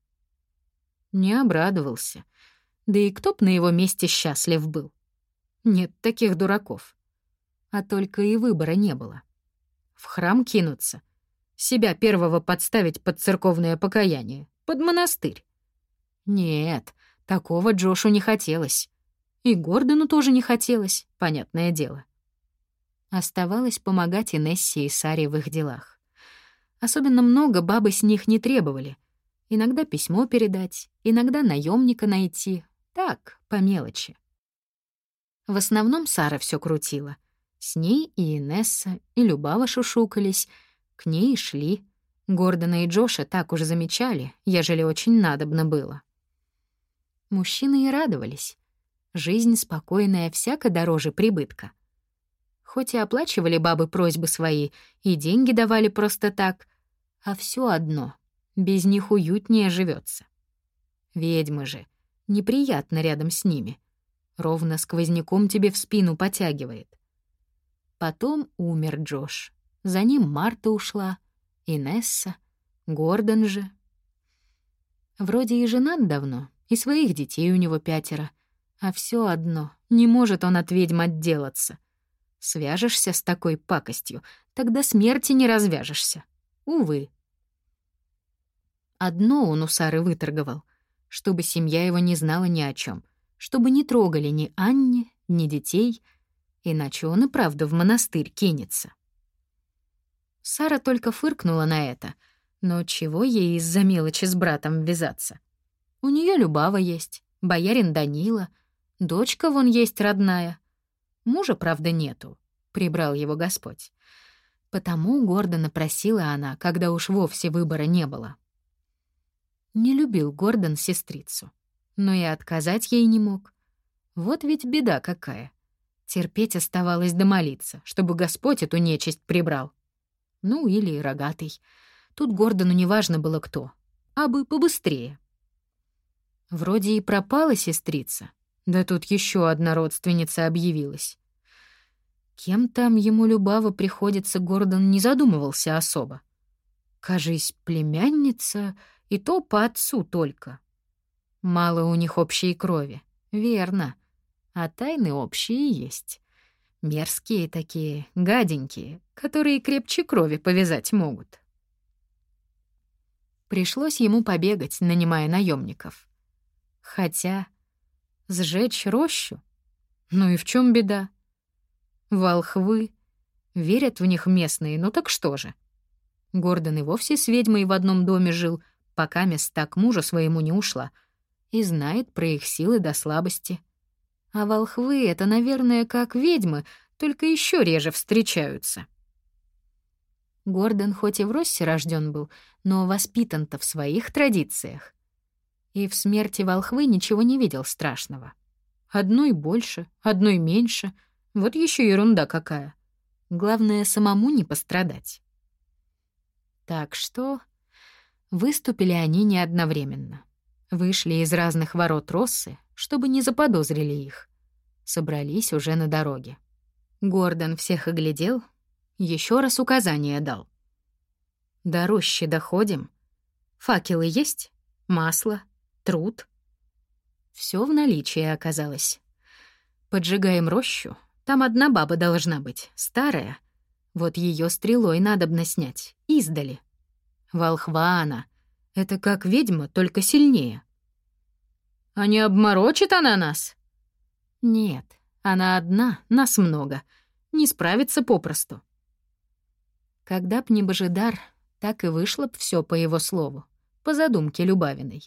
Не обрадовался. Да и кто б на его месте счастлив был? Нет таких дураков. А только и выбора не было. В храм кинуться, себя первого подставить под церковное покаяние, под монастырь. Нет, такого Джошу не хотелось. И Гордону тоже не хотелось, понятное дело. Оставалось помогать Инессе и Саре в их делах. Особенно много бабы с них не требовали. Иногда письмо передать, иногда наемника найти. Так, по мелочи. В основном Сара все крутила. С ней и Инесса, и Любава шушукались, к ней шли. Гордона и Джоша так уже замечали, ежели очень надобно было. Мужчины и радовались. Жизнь спокойная всяко дороже прибытка. Хоть и оплачивали бабы просьбы свои, и деньги давали просто так, а все одно, без них уютнее живется. Ведьмы же, неприятно рядом с ними. Ровно сквозняком тебе в спину потягивает. Потом умер Джош. За ним Марта ушла, Инесса, Гордон же. Вроде и женат давно, и своих детей у него пятеро. А все одно, не может он от ведьм отделаться. Свяжешься с такой пакостью, тогда смерти не развяжешься. Увы. Одно он у Сары выторговал, чтобы семья его не знала ни о чем, чтобы не трогали ни Анне, ни детей, иначе он и правда в монастырь кинется. Сара только фыркнула на это, но чего ей из-за мелочи с братом ввязаться? У нее Любава есть, боярин Данила, дочка вон есть родная. Мужа, правда, нету, прибрал его Господь. Потому гордо напросила она, когда уж вовсе выбора не было. Не любил Гордон сестрицу, но и отказать ей не мог. Вот ведь беда какая. Терпеть оставалось до молиться, чтобы Господь эту нечисть прибрал. Ну, или рогатый. Тут Гордону неважно было кто, а бы побыстрее. Вроде и пропала сестрица, да тут еще одна родственница объявилась. Кем там ему Любава приходится, Гордон не задумывался особо. Кажись, племянница, и то по отцу только. Мало у них общей крови, верно, а тайны общие есть. Мерзкие такие, гаденькие, которые крепче крови повязать могут. Пришлось ему побегать, нанимая наемников. Хотя сжечь рощу? Ну и в чем беда? Волхвы. Верят в них местные, ну так что же? Гордон и вовсе с ведьмой в одном доме жил, пока места к мужу своему не ушла, и знает про их силы до слабости. А волхвы — это, наверное, как ведьмы, только еще реже встречаются. Гордон хоть и в Россе рожден был, но воспитан-то в своих традициях. И в смерти волхвы ничего не видел страшного. Одной больше, одной меньше. Вот еще ерунда какая. Главное, самому не пострадать. Так что выступили они не одновременно. Вышли из разных ворот Россы, чтобы не заподозрили их. Собрались уже на дороге. Гордон всех оглядел, еще раз указание дал. До рощи доходим. Факелы есть? Масло? Труд? Все в наличии оказалось. Поджигаем рощу. Там одна баба должна быть, старая. Вот ее стрелой надобно снять, издали. Волхва она. Это как ведьма, только сильнее. А не обморочит она нас? Нет, она одна, нас много. Не справится попросту. Когда б не Божидар, так и вышло б все по его слову, по задумке Любавиной.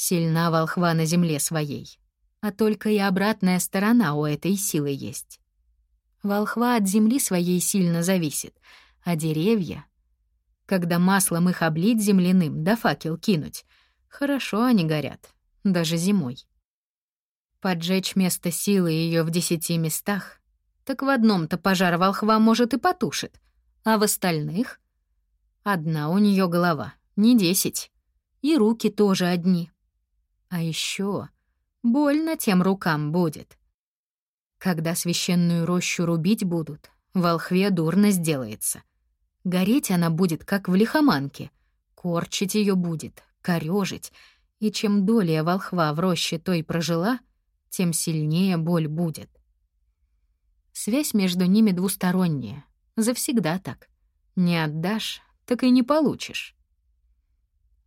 Сильна волхва на земле своей. А только и обратная сторона у этой силы есть. Волхва от земли своей сильно зависит, а деревья... Когда маслом их облить земляным, да факел кинуть, хорошо они горят, даже зимой. Поджечь место силы ее в десяти местах, так в одном-то пожар волхва может и потушит, а в остальных одна у нее голова, не десять, и руки тоже одни. А еще больно тем рукам будет. Когда священную рощу рубить будут, волхве дурно сделается. Гореть она будет, как в лихоманке, корчить ее будет, корёжить, и чем долее волхва в роще той прожила, тем сильнее боль будет. Связь между ними двусторонняя, завсегда так. Не отдашь, так и не получишь.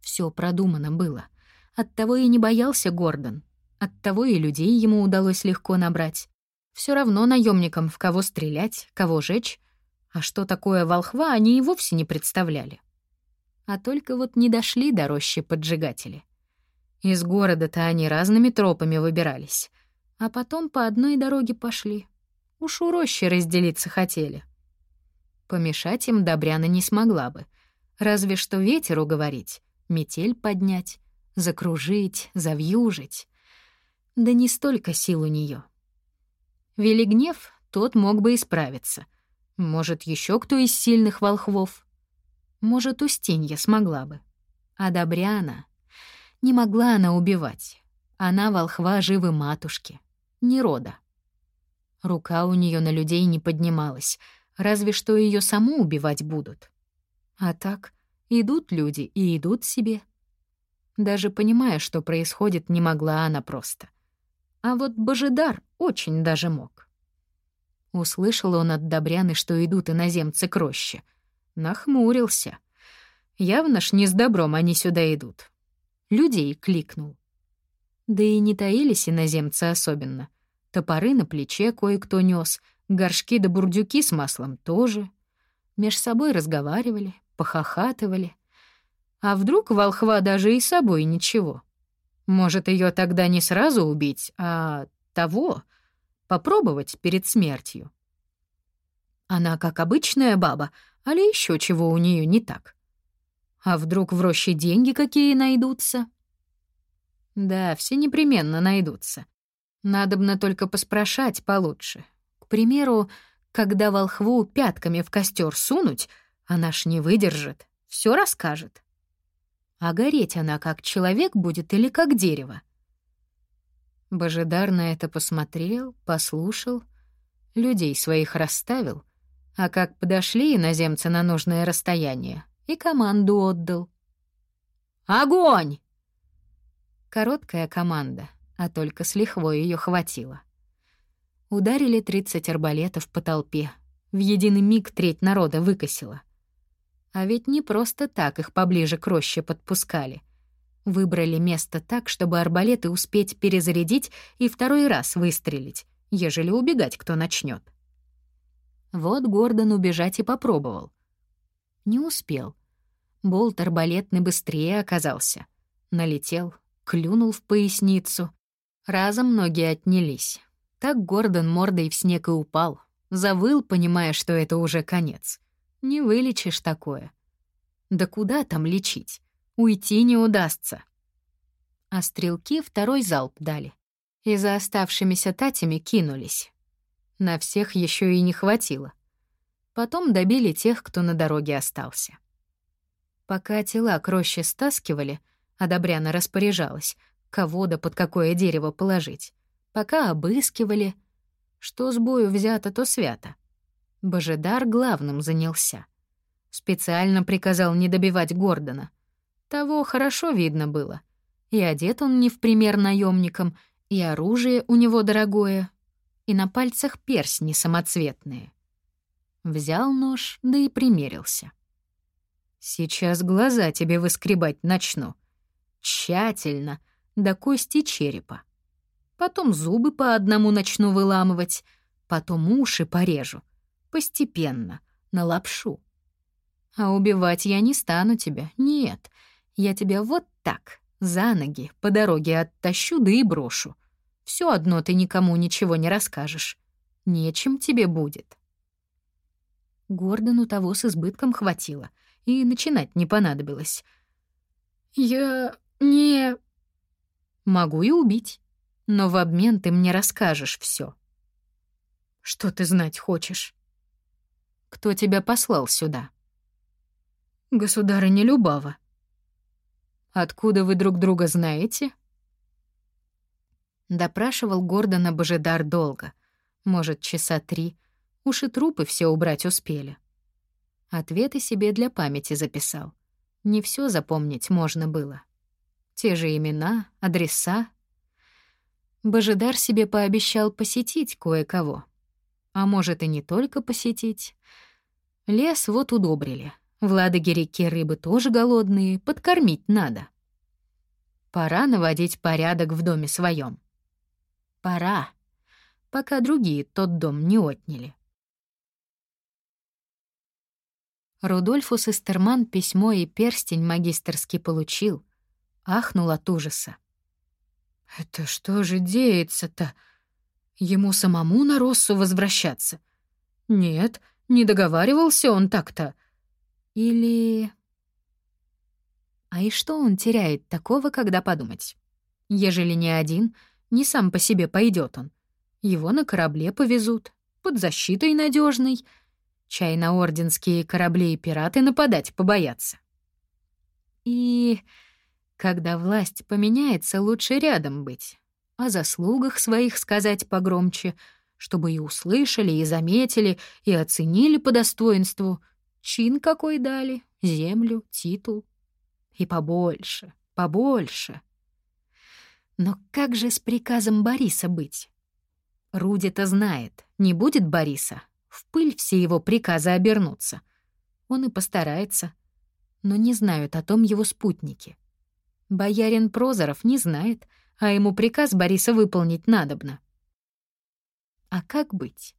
Все продумано было. Оттого и не боялся Гордон. Оттого и людей ему удалось легко набрать. Все равно наемникам в кого стрелять, кого жечь. А что такое волхва, они и вовсе не представляли. А только вот не дошли до рощи поджигатели. Из города-то они разными тропами выбирались, а потом по одной дороге пошли. Уж у рощи разделиться хотели. Помешать им Добряна не смогла бы. Разве что ветер уговорить, метель поднять, закружить, завьюжить. Да не столько сил у нее. Велигнев, тот мог бы исправиться. Может, еще кто из сильных волхвов? Может, Устинья смогла бы. А Добряна... Не могла она убивать. Она волхва живы матушки, не рода. Рука у нее на людей не поднималась, разве что ее саму убивать будут. А так, идут люди и идут себе. Даже понимая, что происходит, не могла она просто. А вот Божидар очень даже мог. Услышал он от Добряны, что идут иноземцы к роще. Нахмурился. Явно ж не с добром они сюда идут. Людей кликнул. Да и не таились иноземцы особенно — Топоры на плече кое-кто нес, горшки да бурдюки с маслом тоже. Меж собой разговаривали, похохатывали. А вдруг волхва даже и собой ничего? Может, ее тогда не сразу убить, а того попробовать перед смертью? Она как обычная баба, али еще чего у нее не так? А вдруг в роще деньги какие найдутся? Да, все непременно найдутся. Надобно только поспрашать получше. К примеру, когда волхву пятками в костер сунуть, она ж не выдержит, все расскажет. А гореть она как человек будет или как дерево? Божидар на это посмотрел, послушал, людей своих расставил, а как подошли иноземцы на нужное расстояние, и команду отдал. «Огонь!» Короткая команда — а только с лихвой ее хватило. Ударили 30 арбалетов по толпе. В единый миг треть народа выкосила. А ведь не просто так их поближе к роще подпускали. Выбрали место так, чтобы арбалеты успеть перезарядить и второй раз выстрелить, ежели убегать кто начнет. Вот Гордон убежать и попробовал. Не успел. Болт арбалетный быстрее оказался. Налетел, клюнул в поясницу, Разом ноги отнялись. Так Гордон мордой в снег и упал. Завыл, понимая, что это уже конец. Не вылечишь такое. Да куда там лечить? Уйти не удастся. А стрелки второй залп дали. И за оставшимися татями кинулись. На всех еще и не хватило. Потом добили тех, кто на дороге остался. Пока тела к стаскивали, Добряна распоряжалась — кого да под какое дерево положить. Пока обыскивали. Что с бою взято, то свято. Божедар главным занялся. Специально приказал не добивать Гордона. Того хорошо видно было. И одет он не в пример наемникам, и оружие у него дорогое, и на пальцах перстни самоцветные. Взял нож, да и примерился. «Сейчас глаза тебе выскребать начну. Тщательно, до кости черепа. Потом зубы по одному начну выламывать, потом уши порежу. Постепенно, на лапшу. А убивать я не стану тебя, нет. Я тебя вот так, за ноги, по дороге оттащу, да и брошу. Все одно ты никому ничего не расскажешь. Нечем тебе будет. Гордону того с избытком хватило, и начинать не понадобилось. «Я не...» Могу и убить. Но в обмен ты мне расскажешь все. Что ты знать хочешь? Кто тебя послал сюда? Государыня Любава. Откуда вы друг друга знаете? Допрашивал Гордона Божидар долго. Может, часа три. Уж и трупы все убрать успели. Ответы себе для памяти записал. Не все запомнить можно было. Те же имена, адреса. Божидар себе пообещал посетить кое-кого. А может, и не только посетить. Лес вот удобрили. В Ладоге-реке рыбы тоже голодные, подкормить надо. Пора наводить порядок в доме своем. Пора, пока другие тот дом не отняли. Рудольфус Эстерман письмо и перстень магистерский получил — ахнул от ужаса. «Это что же деется-то? Ему самому на Россу возвращаться? Нет, не договаривался он так-то. Или... А и что он теряет такого, когда подумать? Ежели не один, не сам по себе пойдет он. Его на корабле повезут, под защитой надежной. Чай на орденские корабли и пираты нападать побоятся. И когда власть поменяется, лучше рядом быть, о заслугах своих сказать погромче, чтобы и услышали, и заметили, и оценили по достоинству. Чин какой дали, землю, титул. И побольше, побольше. Но как же с приказом Бориса быть? Руди-то знает, не будет Бориса. В пыль все его приказы обернутся. Он и постарается. Но не знают о том его спутники. Боярин Прозоров не знает, а ему приказ Бориса выполнить надобно. А как быть?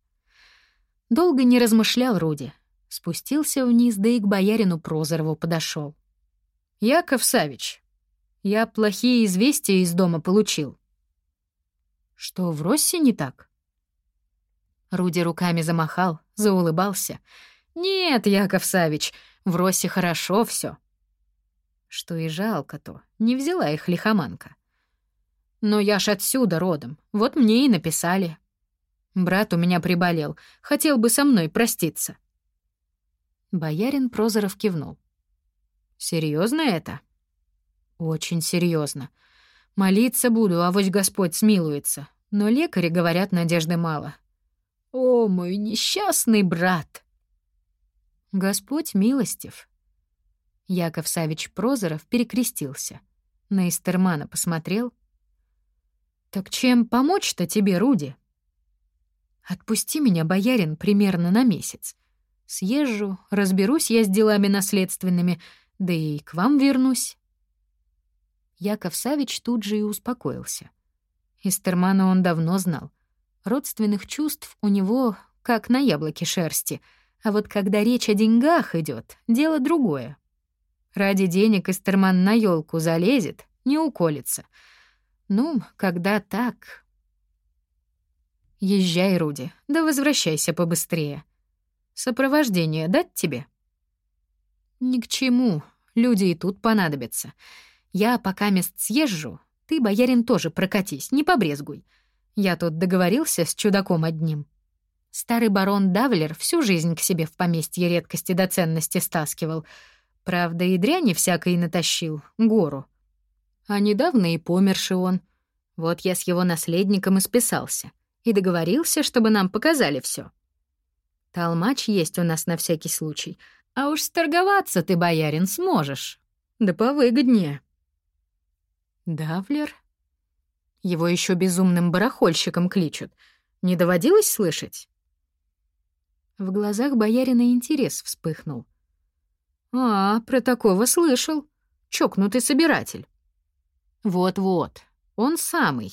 Долго не размышлял Руди. Спустился вниз, да и к боярину Прозорову подошел. «Яков Савич, я плохие известия из дома получил. Что, в Россе не так? Руди руками замахал, заулыбался. Нет, Яков Савич, в Россе хорошо все. Что и жалко-то, не взяла их лихоманка. Но я ж отсюда родом, вот мне и написали. Брат у меня приболел, хотел бы со мной проститься. Боярин Прозоров кивнул. Серьезно это? Очень серьезно. Молиться буду, а вось Господь смилуется. Но лекари говорят, надежды мало. О, мой несчастный брат! Господь милостив. Яков Савич Прозоров перекрестился. На Истермана посмотрел. «Так чем помочь-то тебе, Руди?» «Отпусти меня, боярин, примерно на месяц. Съезжу, разберусь я с делами наследственными, да и к вам вернусь». Яков Савич тут же и успокоился. Истермана он давно знал. Родственных чувств у него как на яблоке шерсти, а вот когда речь о деньгах идет, дело другое. Ради денег Истерман на елку залезет, не уколется. Ну, когда так... Езжай, Руди, да возвращайся побыстрее. Сопровождение дать тебе? Ни к чему, люди и тут понадобятся. Я пока мест съезжу, ты, боярин, тоже прокатись, не побрезгуй. Я тут договорился с чудаком одним. Старый барон Давлер всю жизнь к себе в поместье редкости до ценности стаскивал. Правда, и дряни всякой натащил, гору. А недавно и померший он. Вот я с его наследником и списался. И договорился, чтобы нам показали все. Толмач есть у нас на всякий случай. А уж сторговаться ты, боярин, сможешь. Да повыгоднее. Давлер? Его еще безумным барахольщиком кличут. Не доводилось слышать? В глазах боярина интерес вспыхнул. «А, про такого слышал. Чокнутый собиратель». «Вот-вот, он самый».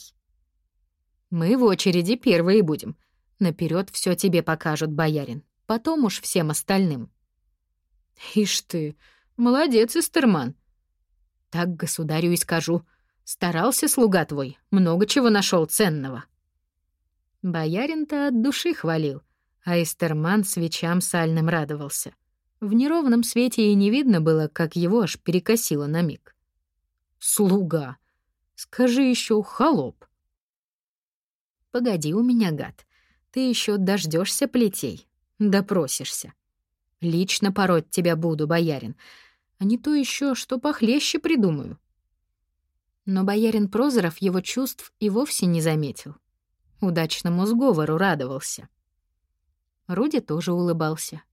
«Мы в очереди первые будем. Наперед все тебе покажут, боярин. Потом уж всем остальным». «Ишь ты, молодец, Истерман». «Так государю и скажу. Старался слуга твой, много чего нашел ценного. Боярин-то от души хвалил, а Эстерман свечам сальным радовался. В неровном свете и не видно было, как его аж перекосило на миг. «Слуга! Скажи еще холоп!» «Погоди у меня, гад, ты еще дождешься плетей, допросишься. Лично пороть тебя буду, боярин, а не то еще что похлеще придумаю». Но боярин Прозоров его чувств и вовсе не заметил. Удачному сговору радовался. Руди тоже улыбался.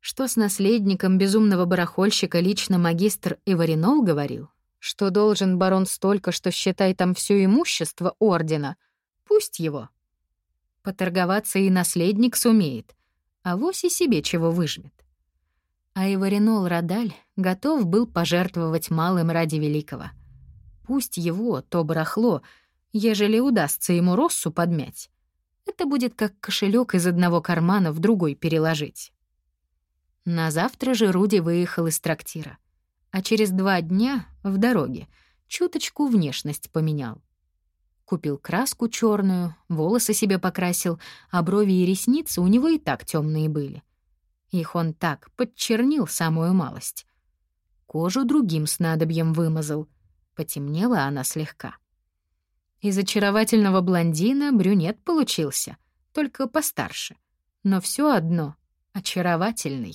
Что с наследником безумного барахольщика лично магистр Иваринол говорил? Что должен барон столько, что считай там все имущество ордена? Пусть его. Поторговаться и наследник сумеет, а вось и себе чего выжмет. А Иваринол Радаль готов был пожертвовать малым ради великого — Пусть его, то барахло, ежели удастся ему Россу подмять, это будет как кошелек из одного кармана в другой переложить. На завтра же Руди выехал из трактира, а через два дня в дороге чуточку внешность поменял. Купил краску черную, волосы себе покрасил, а брови и ресницы у него и так темные были. Их он так подчернил самую малость. Кожу другим снадобьем вымазал. Потемнела она слегка. Из очаровательного блондина брюнет получился, только постарше. Но все одно — очаровательный.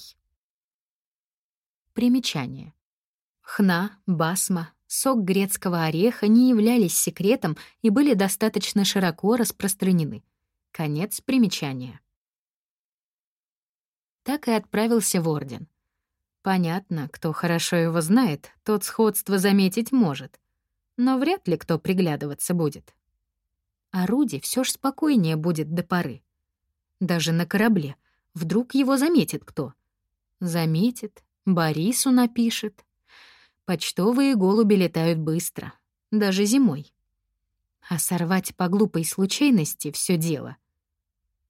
Примечание. Хна, басма, сок грецкого ореха не являлись секретом и были достаточно широко распространены. Конец примечания. Так и отправился в Орден. Понятно, кто хорошо его знает, тот сходство заметить может. Но вряд ли кто приглядываться будет. А Руди все ж спокойнее будет до поры. Даже на корабле. Вдруг его заметит кто. Заметит, Борису напишет. Почтовые голуби летают быстро, даже зимой. А сорвать по глупой случайности все дело.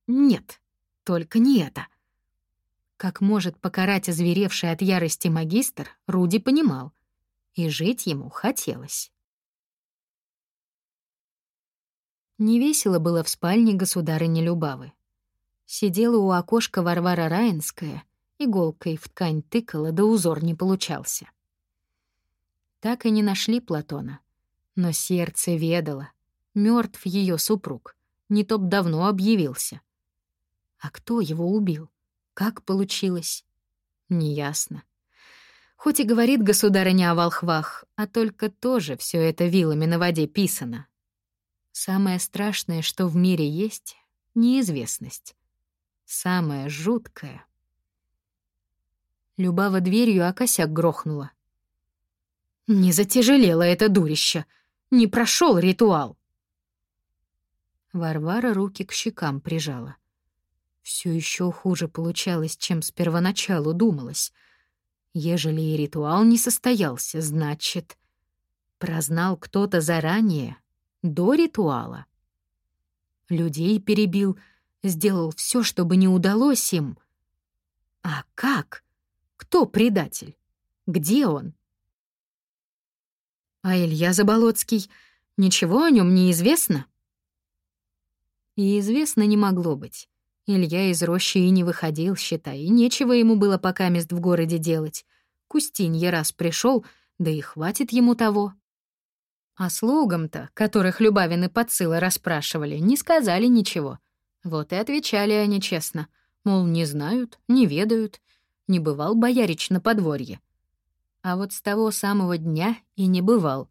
Нет, только не это. Как может покарать озверевший от ярости магистр, Руди понимал. И жить ему хотелось. Невесело было в спальне государыни Любавы. Сидела у окошка Варвара Раинская, иголкой в ткань тыкала, да узор не получался. Так и не нашли Платона. Но сердце ведало. мертв ее супруг. Не топ давно объявился. А кто его убил? Как получилось? Неясно. Хоть и говорит государыня о волхвах, а только тоже все это вилами на воде писано. Самое страшное, что в мире есть — неизвестность. Самое жуткое. Любава дверью о косяк грохнула. Не затяжелело это дурище, не прошел ритуал. Варвара руки к щекам прижала. Все еще хуже получалось, чем с первоначалу думалось. Ежели и ритуал не состоялся, значит, прознал кто-то заранее, до ритуала. Людей перебил, сделал все, чтобы не удалось им. А как? Кто предатель? Где он? А Илья Заболоцкий, ничего о нем не известно? И известно не могло быть. Илья из рощи и не выходил, считай, и нечего ему было пока мест в городе делать. Кустинье раз пришел, да и хватит ему того. А слугам-то, которых Любавины подсылы расспрашивали, не сказали ничего. Вот и отвечали они честно. Мол, не знают, не ведают. Не бывал боярич на подворье. А вот с того самого дня и не бывал.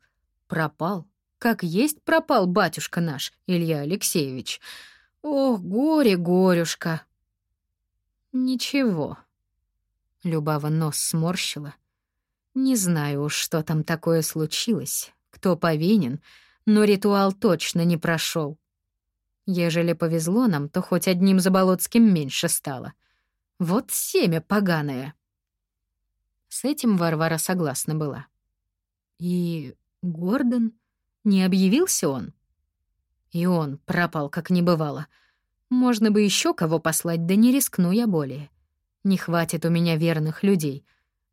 Пропал. Как есть пропал батюшка наш, Илья Алексеевич. Ох, горе-горюшка. Ничего. Любава нос сморщила. Не знаю уж, что там такое случилось, кто повинен, но ритуал точно не прошел. Ежели повезло нам, то хоть одним заболотским меньше стало. Вот семя поганое. С этим Варвара согласна была. И Гордон? Не объявился он? И он пропал, как не бывало. Можно бы еще кого послать, да не рискну я более. Не хватит у меня верных людей.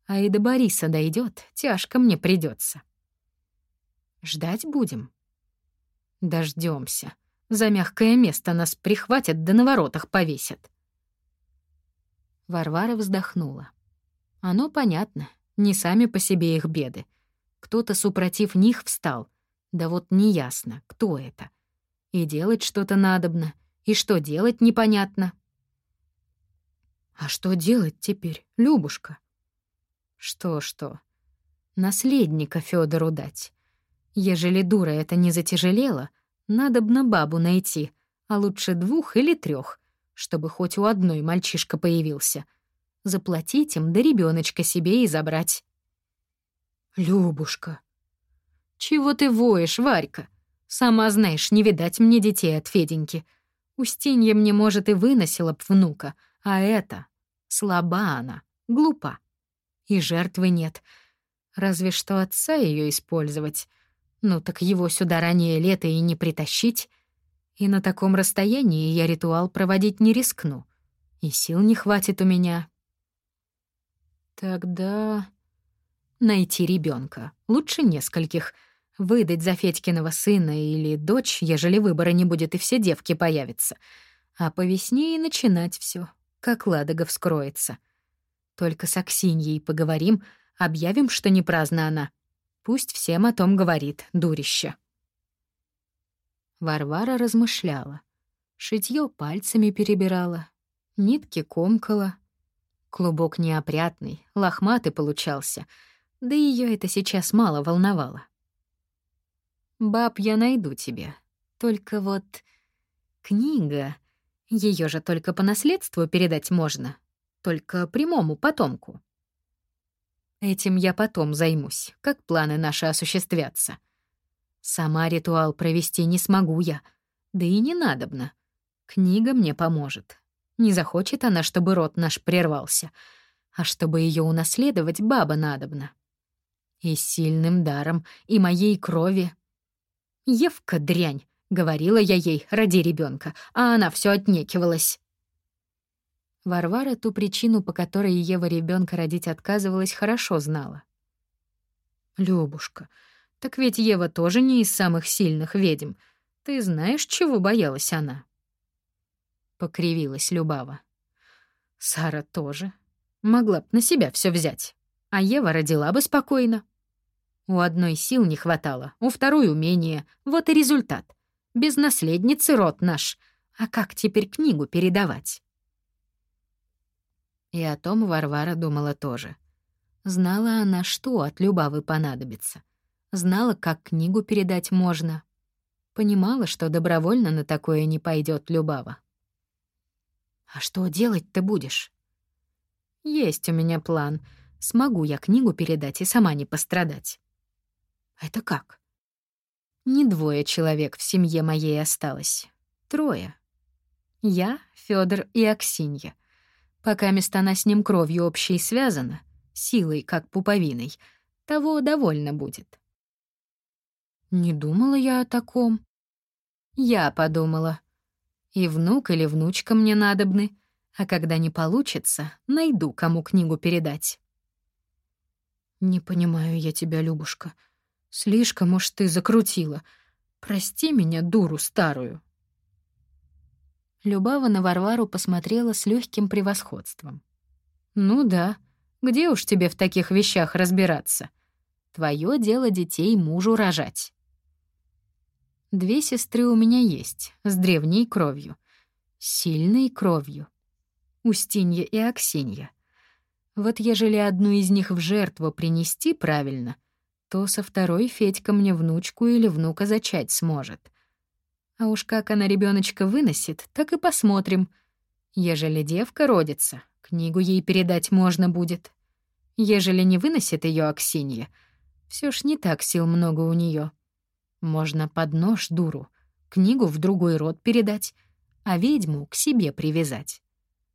А и до Бориса дойдет, тяжко мне придется. Ждать будем? Дождемся. За мягкое место нас прихватят да на воротах повесят. Варвара вздохнула. Оно понятно, не сами по себе их беды. Кто-то супротив них встал. Да вот неясно, кто это — и делать что-то надобно, и что делать непонятно. А что делать теперь, Любушка? Что-что? Наследника Федору дать. Ежели дура это не затяжелела, надобно бабу найти, а лучше двух или трех, чтобы хоть у одной мальчишка появился. Заплатить им, да ребеночка себе и забрать. Любушка. Чего ты воешь, Варька? Сама знаешь, не видать мне детей от Феденьки. Устинья мне, может, и выносила б внука, а это... Слаба она, глупа. И жертвы нет. Разве что отца ее использовать. Ну так его сюда ранее лета и не притащить. И на таком расстоянии я ритуал проводить не рискну. И сил не хватит у меня. Тогда найти ребенка, лучше нескольких — Выдать за Федькиного сына или дочь, ежели выбора не будет и все девки появятся. А по весне и начинать все, как Ладога вскроется. Только с Аксиньей поговорим, Объявим, что не праздна она. Пусть всем о том говорит, дурище. Варвара размышляла. Шитьё пальцами перебирала, нитки комкала. Клубок неопрятный, лохматый получался, да ее это сейчас мало волновало. «Баб я найду тебе, только вот книга, ее же только по наследству передать можно, только прямому потомку». Этим я потом займусь, как планы наши осуществятся. Сама ритуал провести не смогу я, да и не надобно. Книга мне поможет. Не захочет она, чтобы род наш прервался, а чтобы ее унаследовать баба надобна. И сильным даром, и моей крови. Евка дрянь, говорила я ей ради ребенка, а она все отнекивалась. Варвара ту причину, по которой Ева ребенка родить отказывалась, хорошо знала. «Любушка, так ведь Ева тоже не из самых сильных ведьм. Ты знаешь, чего боялась она?» Покривилась Любава. «Сара тоже. Могла б на себя все взять. А Ева родила бы спокойно. У одной сил не хватало, у второй умения. Вот и результат. Без наследницы род наш. А как теперь книгу передавать?» И о том Варвара думала тоже. Знала она, что от Любавы понадобится. Знала, как книгу передать можно. Понимала, что добровольно на такое не пойдет Любава. «А что делать ты будешь?» «Есть у меня план. Смогу я книгу передать и сама не пострадать». «Это как?» «Не двое человек в семье моей осталось. Трое. Я, Федор и Аксинья. Пока места она с ним кровью общей связана, силой, как пуповиной, того довольно будет. Не думала я о таком. Я подумала. И внук или внучка мне надобны, а когда не получится, найду, кому книгу передать. Не понимаю я тебя, Любушка. Слишком уж ты закрутила. Прости меня, дуру старую. Любава на Варвару посмотрела с легким превосходством. «Ну да, где уж тебе в таких вещах разбираться? Твое дело детей мужу рожать». Две сестры у меня есть, с древней кровью. Сильной кровью. Устинья и Аксинья. Вот ежели одну из них в жертву принести правильно, то со второй Федька мне внучку или внука зачать сможет. А уж как она ребеночка выносит, так и посмотрим. Ежели девка родится, книгу ей передать можно будет. Ежели не выносит ее Аксинья, все ж не так сил много у нее. Можно под нож дуру, книгу в другой род передать, а ведьму к себе привязать.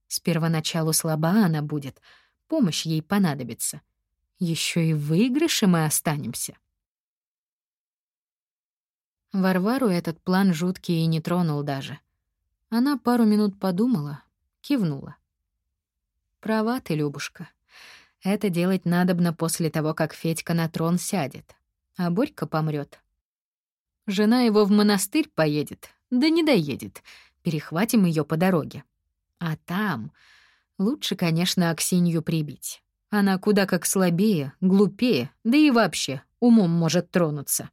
С первоначалу слаба она будет, помощь ей понадобится. Еще и в выигрыше мы останемся. Варвару этот план жуткий и не тронул даже. Она пару минут подумала, кивнула. «Права ты, Любушка. Это делать надобно после того, как Федька на трон сядет, а Борька помрет. Жена его в монастырь поедет, да не доедет. Перехватим ее по дороге. А там лучше, конечно, Аксинью прибить. Она куда как слабее, глупее, да и вообще умом может тронуться.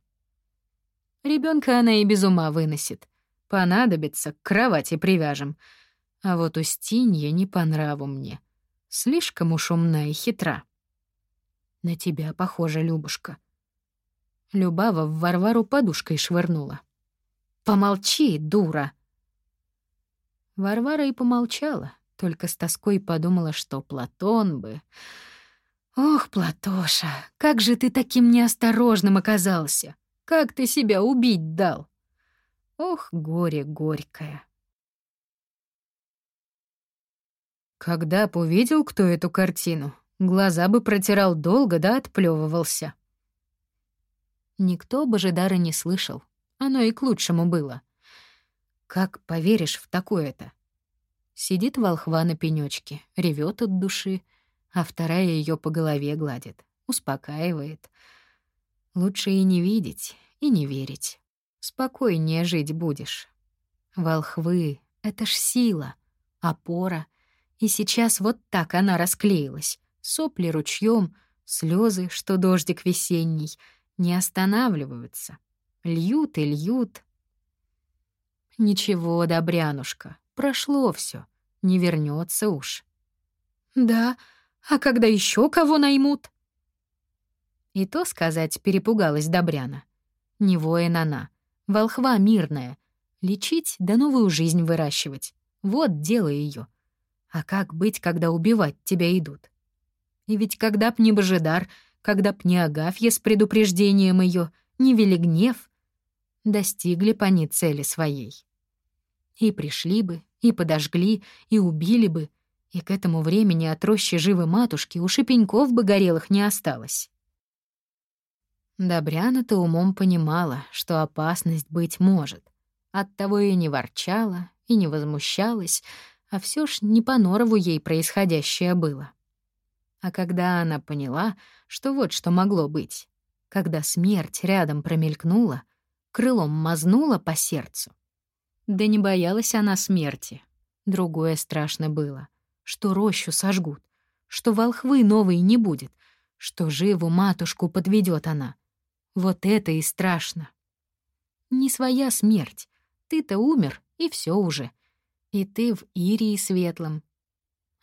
Ребенка она и без ума выносит. Понадобится, к кровати привяжем. А вот Устинья не по нраву мне. Слишком уж умна и хитра. На тебя похожа, Любушка. Любава в Варвару подушкой швырнула. «Помолчи, дура!» Варвара и помолчала, только с тоской подумала, что Платон бы... «Ох, Платоша, как же ты таким неосторожным оказался! Как ты себя убить дал? Ох, горе горькое. Когда б увидел кто эту картину, глаза бы протирал долго да отплевывался. Никто Божидара не слышал. Оно и к лучшему было. Как поверишь в такое-то? Сидит волхва на пенечке, ревет от души, а вторая ее по голове гладит, успокаивает — Лучше и не видеть, и не верить. Спокойнее жить будешь. Волхвы — это ж сила, опора. И сейчас вот так она расклеилась. Сопли ручьем, Слезы, что дождик весенний, не останавливаются. Льют и льют. Ничего, Добрянушка, прошло все, не вернется уж. Да, а когда еще кого наймут? И то сказать перепугалась Добряна. Не воин она, волхва мирная. Лечить да новую жизнь выращивать. Вот дело ее. А как быть, когда убивать тебя идут? И ведь когда б не Божидар, когда б не Агафья с предупреждением ее, не Велигнев, достигли по они цели своей. И пришли бы, и подожгли, и убили бы, и к этому времени от рощи живы матушки у шипеньков бы горелых не осталось. Добряна-то умом понимала, что опасность быть может. Оттого и не ворчала, и не возмущалась, а все ж не по норову ей происходящее было. А когда она поняла, что вот что могло быть, когда смерть рядом промелькнула, крылом мазнула по сердцу. Да не боялась она смерти. Другое страшно было, что рощу сожгут, что волхвы новой не будет, что живу матушку подведет она. Вот это и страшно. Не своя смерть. Ты-то умер, и все уже. И ты в Ирии светлом,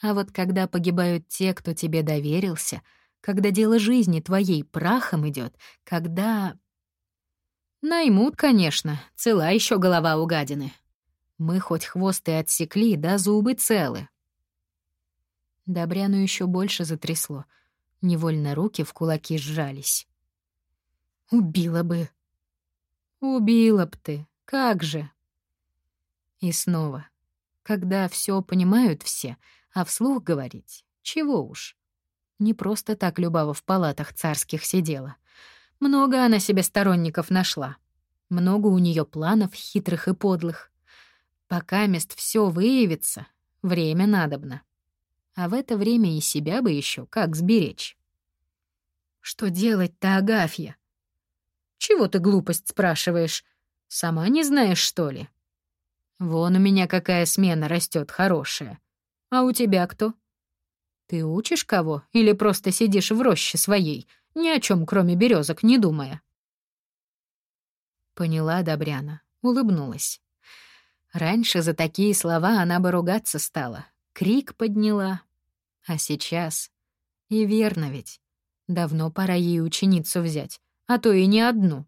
а вот когда погибают те, кто тебе доверился, когда дело жизни твоей прахом идет, когда... Наймут, конечно, цела еще голова у гадины. Мы хоть хвосты отсекли, да зубы целы. Добряну еще больше затрясло. Невольно руки в кулаки сжались. Убила бы. Убила б ты, как же. И снова, когда все понимают все, а вслух говорить — чего уж. Не просто так Любава в палатах царских сидела. Много она себе сторонников нашла. Много у нее планов хитрых и подлых. Пока мест все выявится, время надобно. А в это время и себя бы еще как сберечь. Что делать-то, Агафья? Чего ты глупость спрашиваешь? Сама не знаешь, что ли? Вон у меня какая смена растет хорошая. А у тебя кто? Ты учишь кого или просто сидишь в роще своей, ни о чем, кроме березок, не думая? Поняла Добряна, улыбнулась. Раньше за такие слова она бы ругаться стала, крик подняла. А сейчас... И верно ведь. Давно пора ей ученицу взять, а то и не одну.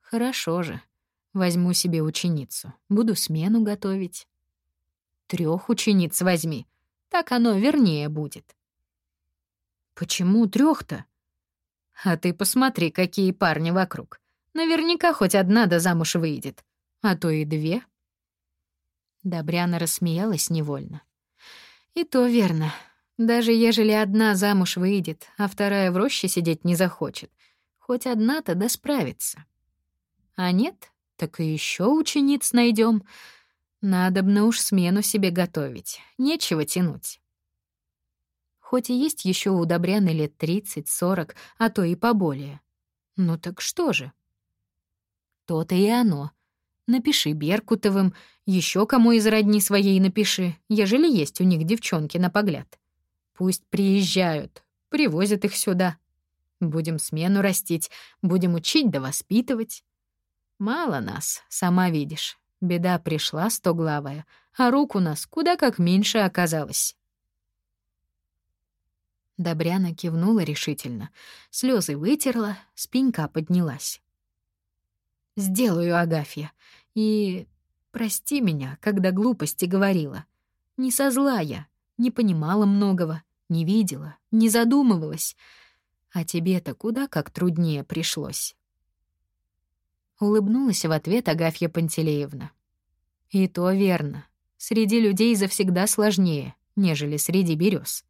Хорошо же. Возьму себе ученицу, буду смену готовить. Трех учениц возьми. Так оно вернее будет. Почему трех-то? А ты посмотри, какие парни вокруг. Наверняка хоть одна да замуж выйдет. А то и две. Добряна рассмеялась невольно. И то верно. Даже ежели одна замуж выйдет, а вторая в роще сидеть не захочет, хоть одна-то да справится. А нет, так и еще учениц найдем. Надобно уж смену себе готовить, нечего тянуть. Хоть и есть еще у Добряны лет 30-40, а то и поболее. Ну так что же? То-то и оно. Напиши Беркутовым, еще кому из родни своей напиши, ежели есть у них девчонки на погляд. Пусть приезжают, привозят их сюда. Будем смену растить, будем учить да воспитывать. Мало нас, сама видишь. Беда пришла стоглавая, а рук у нас куда как меньше оказалось. Добряна кивнула решительно, слезы вытерла, спинка поднялась. «Сделаю, Агафья, и прости меня, когда глупости говорила. Не со зла я, не понимала многого, не видела, не задумывалась. А тебе-то куда как труднее пришлось». Улыбнулась в ответ Агафья Пантелеевна. И то верно. Среди людей завсегда сложнее, нежели среди берез.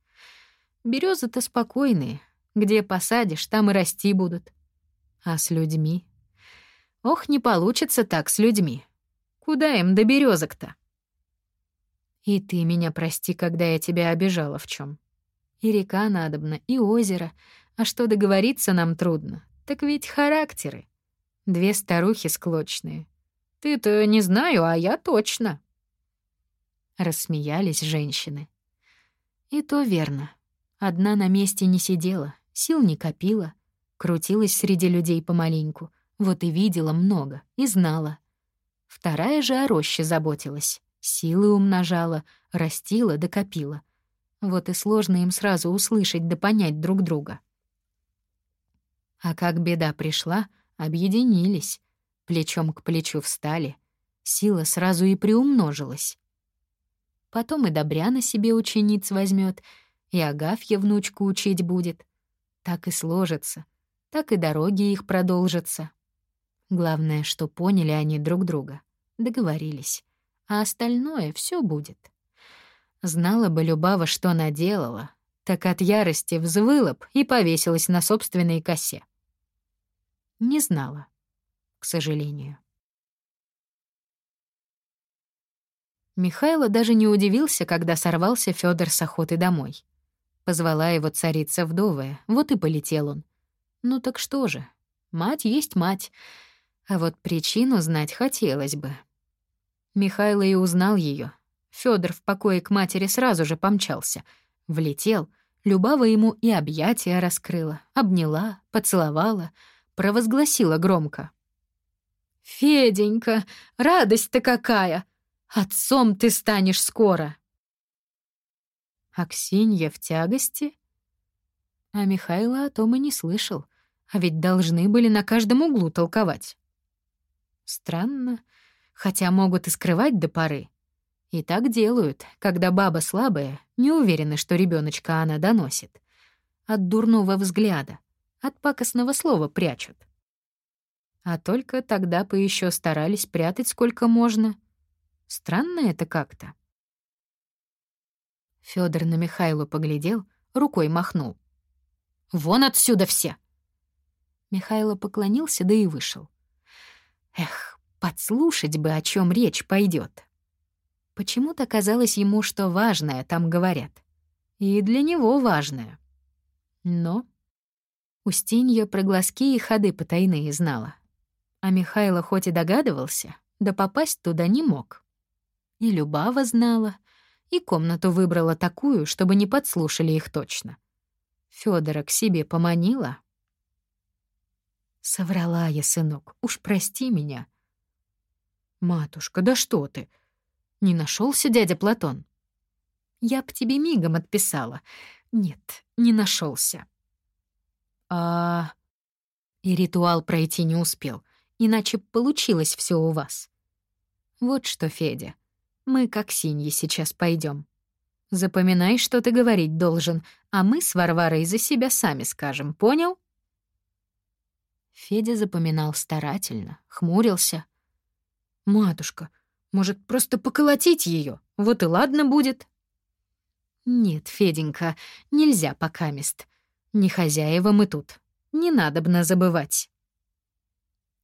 Березы-то спокойные. Где посадишь, там и расти будут. А с людьми? Ох, не получится так с людьми. Куда им до березок-то? И ты меня прости, когда я тебя обижала в чем. И река надобна, и озеро. А что договориться нам трудно. Так ведь характеры. Две старухи склочные. Ты-то не знаю, а я точно. Рассмеялись женщины. И то верно. Одна на месте не сидела, сил не копила, крутилась среди людей помаленьку, вот и видела много, и знала. Вторая же о роще заботилась, силы умножала, растила да копила. Вот и сложно им сразу услышать да понять друг друга. А как беда пришла, объединились, плечом к плечу встали, сила сразу и приумножилась. Потом и Добряна себе учениц возьмет, и Агафья внучку учить будет. Так и сложится, так и дороги их продолжатся. Главное, что поняли они друг друга, договорились, а остальное все будет. Знала бы Любава, что наделала, так от ярости взвыла б и повесилась на собственной косе. Не знала, к сожалению. Михайло даже не удивился, когда сорвался Фёдор с охоты домой. Позвала его царица вдовая, вот и полетел он. Ну так что же, мать есть мать, а вот причину знать хотелось бы. Михайло и узнал ее. Фёдор в покое к матери сразу же помчался. Влетел, Любава ему и объятия раскрыла, обняла, поцеловала, провозгласила громко. «Феденька, радость-то какая! Отцом ты станешь скоро!» Аксинья в тягости? А Михайло о том и не слышал, а ведь должны были на каждом углу толковать. Странно, хотя могут и скрывать до поры. И так делают, когда баба слабая, не уверена, что ребеночка она доносит. От дурного взгляда, от пакостного слова прячут. А только тогда бы еще старались прятать сколько можно. Странно это как-то. Федор на Михайлу поглядел, рукой махнул. «Вон отсюда все!» Михайло поклонился, да и вышел. Эх, подслушать бы, о чем речь пойдет. Почему-то казалось ему, что важное там говорят. И для него важное. Но Устинья про глазки и ходы потайные знала. А Михайло хоть и догадывался, да попасть туда не мог. И Любава знала, и комнату выбрала такую, чтобы не подслушали их точно. Федора к себе поманила. Соврала я, сынок, уж прости меня. Матушка, да что ты? Не нашелся дядя Платон? Я б тебе мигом отписала. Нет, не нашелся. А... И ритуал пройти не успел, иначе получилось все у вас. Вот что, Федя, мы к Аксинье сейчас пойдем. Запоминай, что ты говорить должен, а мы с Варварой за себя сами скажем, понял? Федя запоминал старательно, хмурился. «Матушка, может, просто поколотить ее? Вот и ладно будет». «Нет, Феденька, нельзя пока мест. Не хозяева мы тут. Не надобно забывать».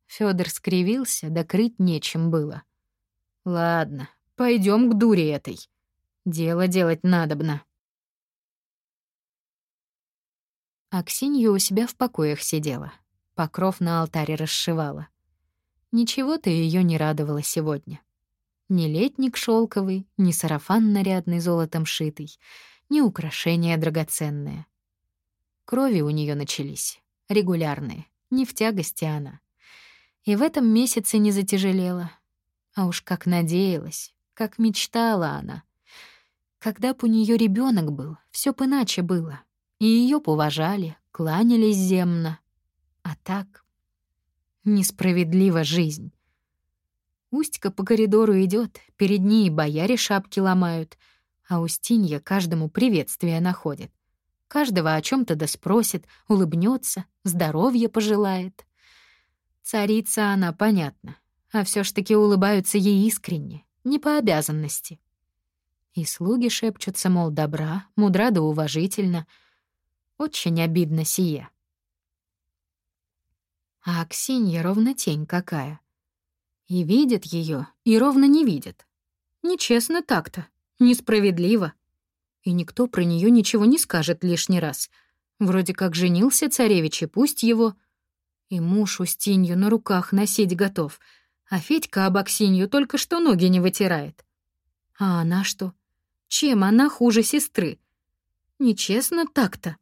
Фёдор скривился, да крыть нечем было. «Ладно, пойдем к дуре этой. Дело делать надобно». Аксинья у себя в покоях сидела. Покров на алтаре расшивала. Ничего-то ее не радовало сегодня. Ни летник шелковый, ни сарафан нарядный золотом шитый, ни украшения драгоценные. Крови у нее начались, регулярные, не в тягости она. И в этом месяце не затяжелела. А уж как надеялась, как мечтала она. Когда б у нее ребенок был, все б иначе было. И ее поважали, кланялись земно. А так несправедлива жизнь. Устька по коридору идет, перед ней бояре шапки ломают, а Устинья каждому приветствие находит. Каждого о чем то да спросит, улыбнется, здоровья пожелает. Царица она, понятно, а все ж таки улыбаются ей искренне, не по обязанности. И слуги шепчутся, мол, добра, мудра да уважительно. Очень обидно сие. А Аксинья ровно тень какая. И видит ее, и ровно не видит. Нечестно так-то, несправедливо. И никто про нее ничего не скажет лишний раз. Вроде как женился царевич, и пусть его... И муж Устинью на руках носить готов, а Федька об Аксинью только что ноги не вытирает. А она что? Чем она хуже сестры? Нечестно так-то.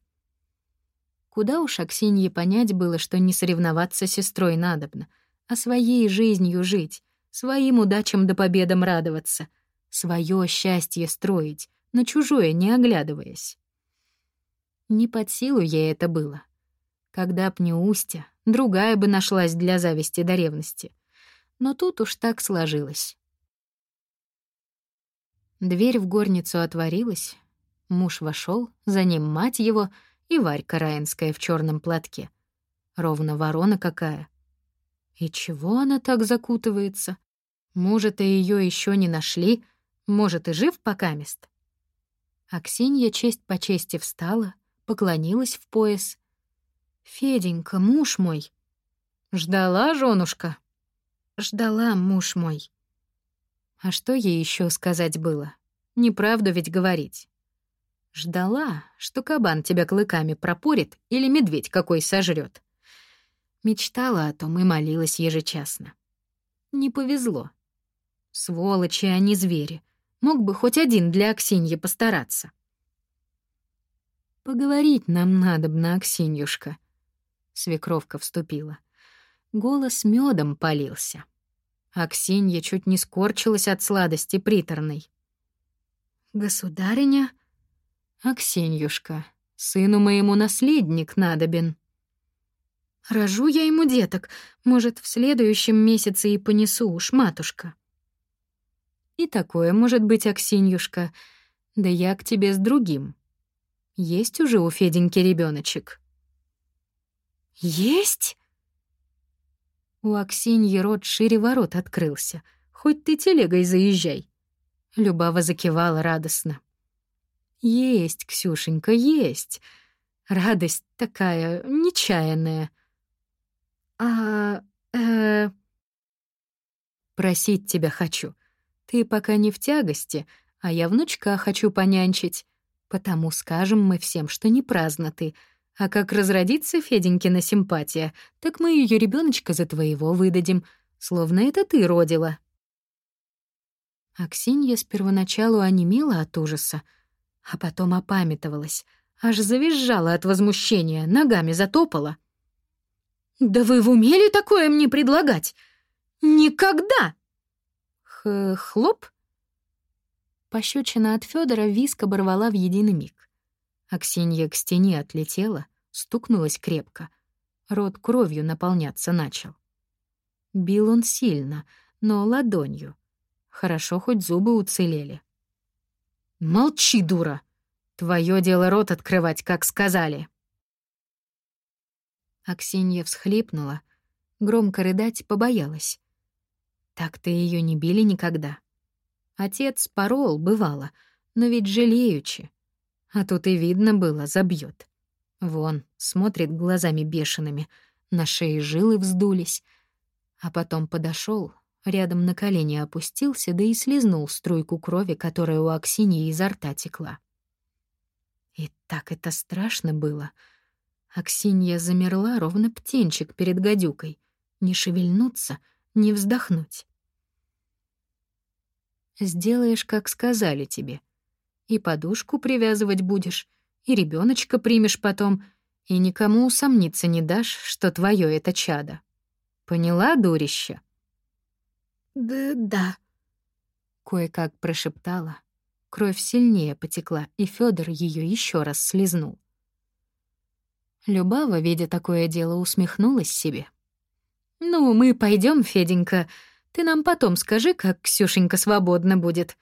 Куда уж Аксинье понять было, что не соревноваться с сестрой надобно, а своей жизнью жить, своим удачам да победам радоваться, свое счастье строить, на чужое не оглядываясь. Не под силу ей это было. Когда б не Устя, другая бы нашлась для зависти до ревности. Но тут уж так сложилось. Дверь в горницу отворилась. Муж вошел, за ним мать его и Варька Раинская в черном платке. Ровно ворона какая. И чего она так закутывается? Может, и ее еще не нашли, может, и жив покамест. Аксинья честь по чести встала, поклонилась в пояс. «Феденька, муж мой!» «Ждала, женушка?» «Ждала, муж мой». А что ей еще сказать было? Неправду ведь говорить. Ждала, что кабан тебя клыками пропорит или медведь какой сожрет. Мечтала о том и молилась ежечасно. Не повезло. Сволочи, а не звери. Мог бы хоть один для Аксиньи постараться. «Поговорить нам надобно, Аксиньюшка», — свекровка вступила. Голос медом полился. Аксинья чуть не скорчилась от сладости приторной. «Государыня?» «Аксиньюшка, сыну моему наследник надобен». «Рожу я ему деток, может, в следующем месяце и понесу уж, матушка». «И такое может быть, Аксиньюшка, да я к тебе с другим. Есть уже у Феденьки ребеночек. «Есть?» У Аксиньи рот шире ворот открылся. Хоть ты телегой заезжай. Любава закивала радостно. «Есть, Ксюшенька, есть. Радость такая нечаянная. А... э... Просить тебя хочу. Ты пока не в тягости, а я внучка хочу понянчить. Потому скажем мы всем, что не праздно ты, а как разродится Феденькина симпатия, так мы ее ребеночка за твоего выдадим, словно это ты родила». Аксинья с первоначалу онемела от ужаса, а потом опамятовалась, аж завизжала от возмущения, ногами затопала. «Да вы в умели такое мне предлагать? Никогда!» Х «Хлоп?» Пощечина от Федора виск оборвала в единый миг. Аксинья к стене отлетела, стукнулась крепко. Рот кровью наполняться начал. Бил он сильно, но ладонью. Хорошо, хоть зубы уцелели. «Молчи, дура! Твое дело рот открывать, как сказали!» Аксинья всхлипнула, громко рыдать побоялась. Так-то ее не били никогда. Отец порол, бывало, но ведь жалеючи. А тут и видно было, забьет. Вон, смотрит глазами бешеными, на шее жилы вздулись. А потом подошел, рядом на колени опустился, да и слезнул струйку крови, которая у Аксиньи изо рта текла. И так это страшно было. Аксинья замерла, ровно птенчик перед гадюкой. Не шевельнуться, не вздохнуть. Сделаешь, как сказали тебе. И подушку привязывать будешь, и ребеночка примешь потом, и никому усомниться не дашь, что твое это чадо. Поняла, дурище? Да, да. Кое-как прошептала. Кровь сильнее потекла, и Федор ее еще раз слезнул. Любава, видя такое дело, усмехнулась себе. «Ну, мы пойдем, Феденька, ты нам потом скажи, как Ксюшенька свободна будет.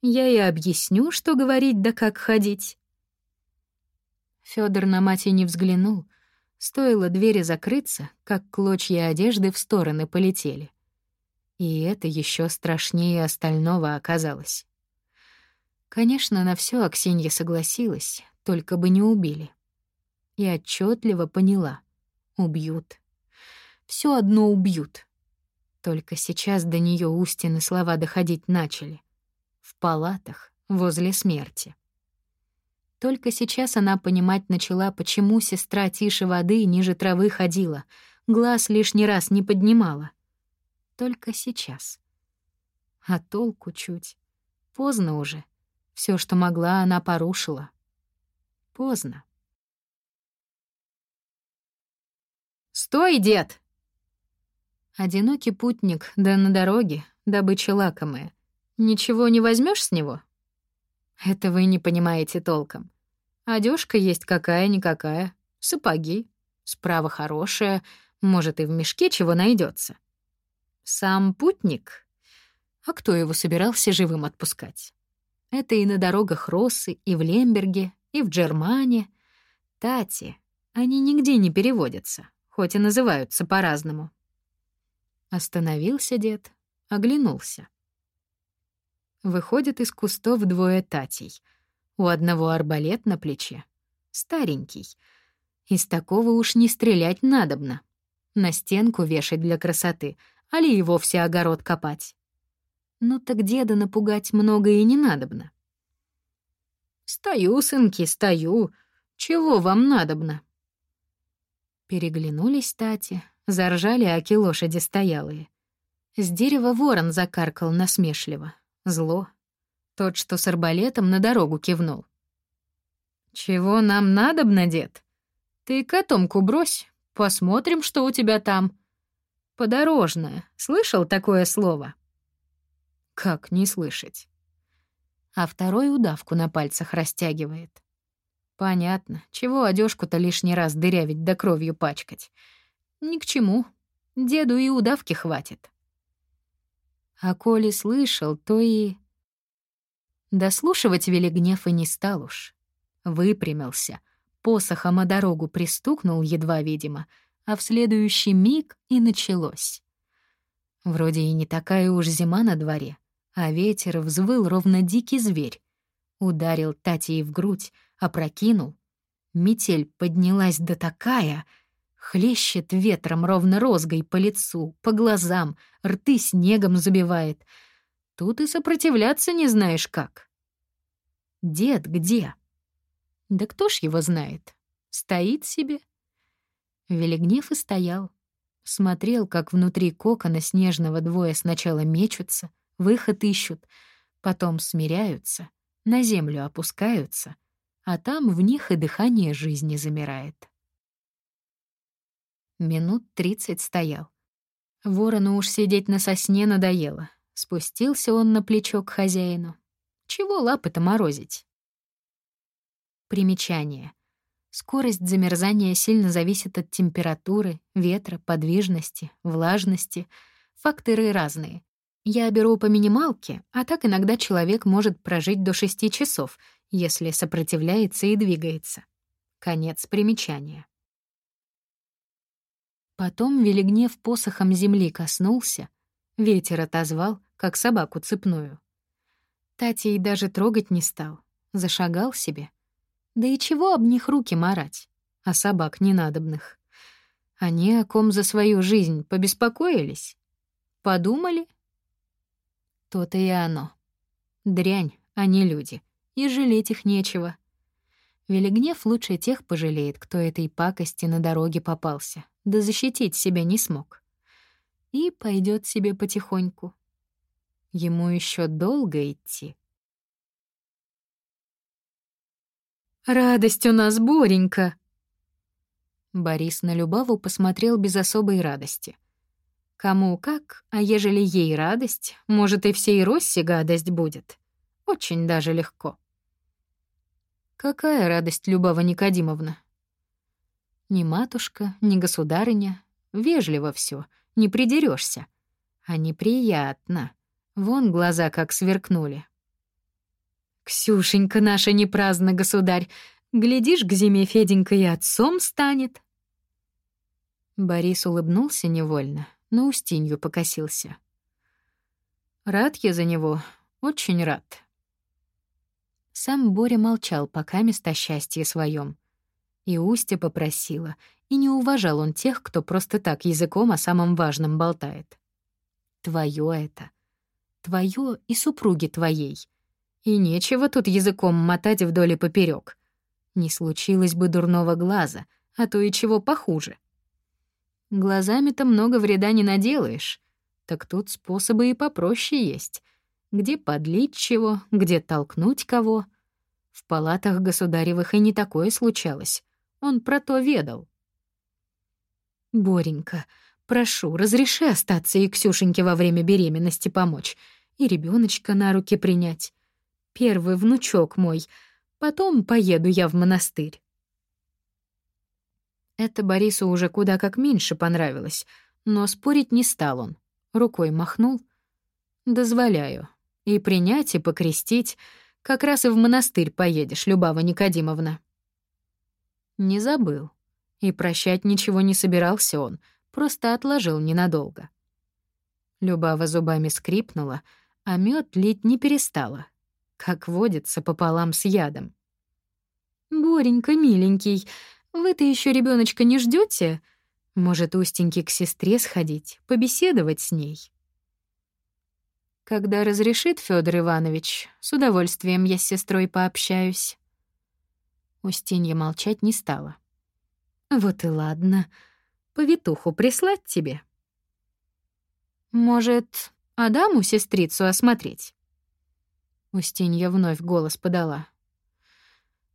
Я и объясню, что говорить да как ходить». Фёдор на мать и не взглянул. Стоило двери закрыться, как клочья одежды в стороны полетели. И это еще страшнее остального оказалось. Конечно, на все Аксинья согласилась, только бы не убили. И отчетливо поняла — убьют. Все одно убьют. Только сейчас до нее Устины слова доходить начали. В палатах, возле смерти. Только сейчас она понимать начала, почему сестра тише воды ниже травы ходила, глаз лишний раз не поднимала. Только сейчас. А толку чуть. Поздно уже. Все, что могла, она порушила. Поздно. «Стой, дед!» Одинокий путник, да на дороге, добыча лакомая. Ничего не возьмешь с него? Это вы не понимаете толком. Одежка есть какая-никакая, сапоги, справа хорошая, может, и в мешке чего найдется. Сам путник? А кто его собирался живым отпускать? Это и на дорогах Россы, и в Лемберге, и в Джермане. Тати, они нигде не переводятся, хоть и называются по-разному. Остановился дед, оглянулся. Выходит из кустов двое татей. У одного арбалет на плече. Старенький. Из такого уж не стрелять надобно. На стенку вешать для красоты, а ли и вовсе огород копать. Ну так деда напугать много и не надобно. «Стою, сынки, стою. Чего вам надобно?» Переглянулись Тати, заржали аки лошади стоялые. С дерева ворон закаркал насмешливо, зло. Тот, что с арбалетом, на дорогу кивнул. «Чего нам надобно, дед? Ты котомку брось, посмотрим, что у тебя там. Подорожное. Слышал такое слово?» Как не слышать? А второй удавку на пальцах растягивает. Понятно, чего одежку-то лишний раз дырявить да кровью пачкать. Ни к чему. Деду и удавки хватит. А коли слышал, то и... Дослушивать Велигнев и не стал уж. Выпрямился, посохом о дорогу пристукнул едва видимо, а в следующий миг и началось. Вроде и не такая уж зима на дворе, а ветер взвыл ровно дикий зверь. Ударил Татей в грудь, опрокинул. Метель поднялась до такая, хлещет ветром ровно розгой по лицу, по глазам, рты снегом забивает. Тут и сопротивляться не знаешь как. Дед где? Да кто ж его знает? Стоит себе. Велигнев и стоял. Смотрел, как внутри кокона снежного двое сначала мечутся, выход ищут, потом смиряются, на землю опускаются, а там в них и дыхание жизни замирает. Минут тридцать стоял. Ворону уж сидеть на сосне надоело. Спустился он на плечо к хозяину. Чего лапы-то морозить? Примечание. Скорость замерзания сильно зависит от температуры, ветра, подвижности, влажности. Факторы разные. Я беру по минималке, а так иногда человек может прожить до 6 часов, если сопротивляется и двигается. Конец примечания. Потом Велигнев посохом земли коснулся, ветер отозвал, как собаку цепную. Татей даже трогать не стал, зашагал себе. Да и чего об них руки марать, а собак ненадобных? Они о ком за свою жизнь побеспокоились? Подумали то-то и оно. Дрянь, а не люди. И жалеть их нечего. Велигнев лучше тех пожалеет, кто этой пакости на дороге попался, да защитить себя не смог. И пойдет себе потихоньку. Ему еще долго идти. «Радость у нас, Боренька!» Борис на Любаву посмотрел без особой радости. Кому как, а ежели ей радость, может, и всей Росси гадость будет. Очень даже легко. Какая радость, Любава Никодимовна? Ни матушка, ни государыня. Вежливо все, не придерешься. А неприятно. Вон глаза как сверкнули. «Ксюшенька наша не праздна, государь. Глядишь, к зиме Феденька и отцом станет». Борис улыбнулся невольно, на Устинью покосился. Рад я за него, очень рад. Сам Боря молчал, пока место счастья своем. И Устя попросила, и не уважал он тех, кто просто так языком о самом важном болтает. Твое это. Твое и супруги твоей. И нечего тут языком мотать вдоль и поперек. Не случилось бы дурного глаза, а то и чего похуже. Глазами-то много вреда не наделаешь. Так тут способы и попроще есть. Где подлить чего, где толкнуть кого. В палатах государевых и не такое случалось. Он про то ведал. «Боренька, прошу, разреши остаться и Ксюшеньке во время беременности помочь, и ребеночка на руки принять. Первый внучок мой, потом поеду я в монастырь». Это Борису уже куда как меньше понравилось, но спорить не стал он. Рукой махнул. «Дозволяю. И принять, и покрестить. Как раз и в монастырь поедешь, Любава Никодимовна». Не забыл. И прощать ничего не собирался он, просто отложил ненадолго. Любава зубами скрипнула, а мед лить не перестала, как водится пополам с ядом. «Боренька, миленький, вы-то еще ребеночка не ждете? Может, Устеньке к сестре сходить, побеседовать с ней?» «Когда разрешит Федор Иванович, с удовольствием я с сестрой пообщаюсь». Устинья молчать не стала. «Вот и ладно. Повитуху прислать тебе?» «Может, Адаму сестрицу осмотреть?» Устинья вновь голос подала.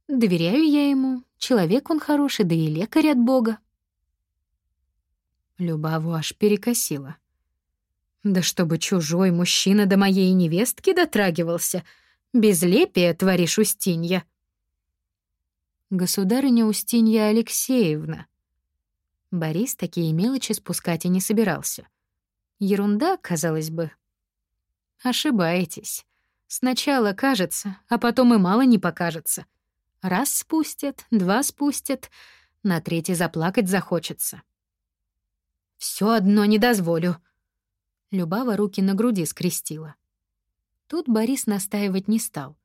«Доверяю я ему. Человек он хороший, да и лекарь от Бога. Любаву аж перекосила. Да чтобы чужой мужчина до моей невестки дотрагивался. Безлепие творишь, Устинья. Государыня Устинья Алексеевна. Борис такие мелочи спускать и не собирался. Ерунда, казалось бы. Ошибаетесь. Сначала кажется, а потом и мало не покажется. Раз спустят, два спустят, на третий заплакать захочется. Все одно не дозволю. Любава руки на груди скрестила. Тут Борис настаивать не стал.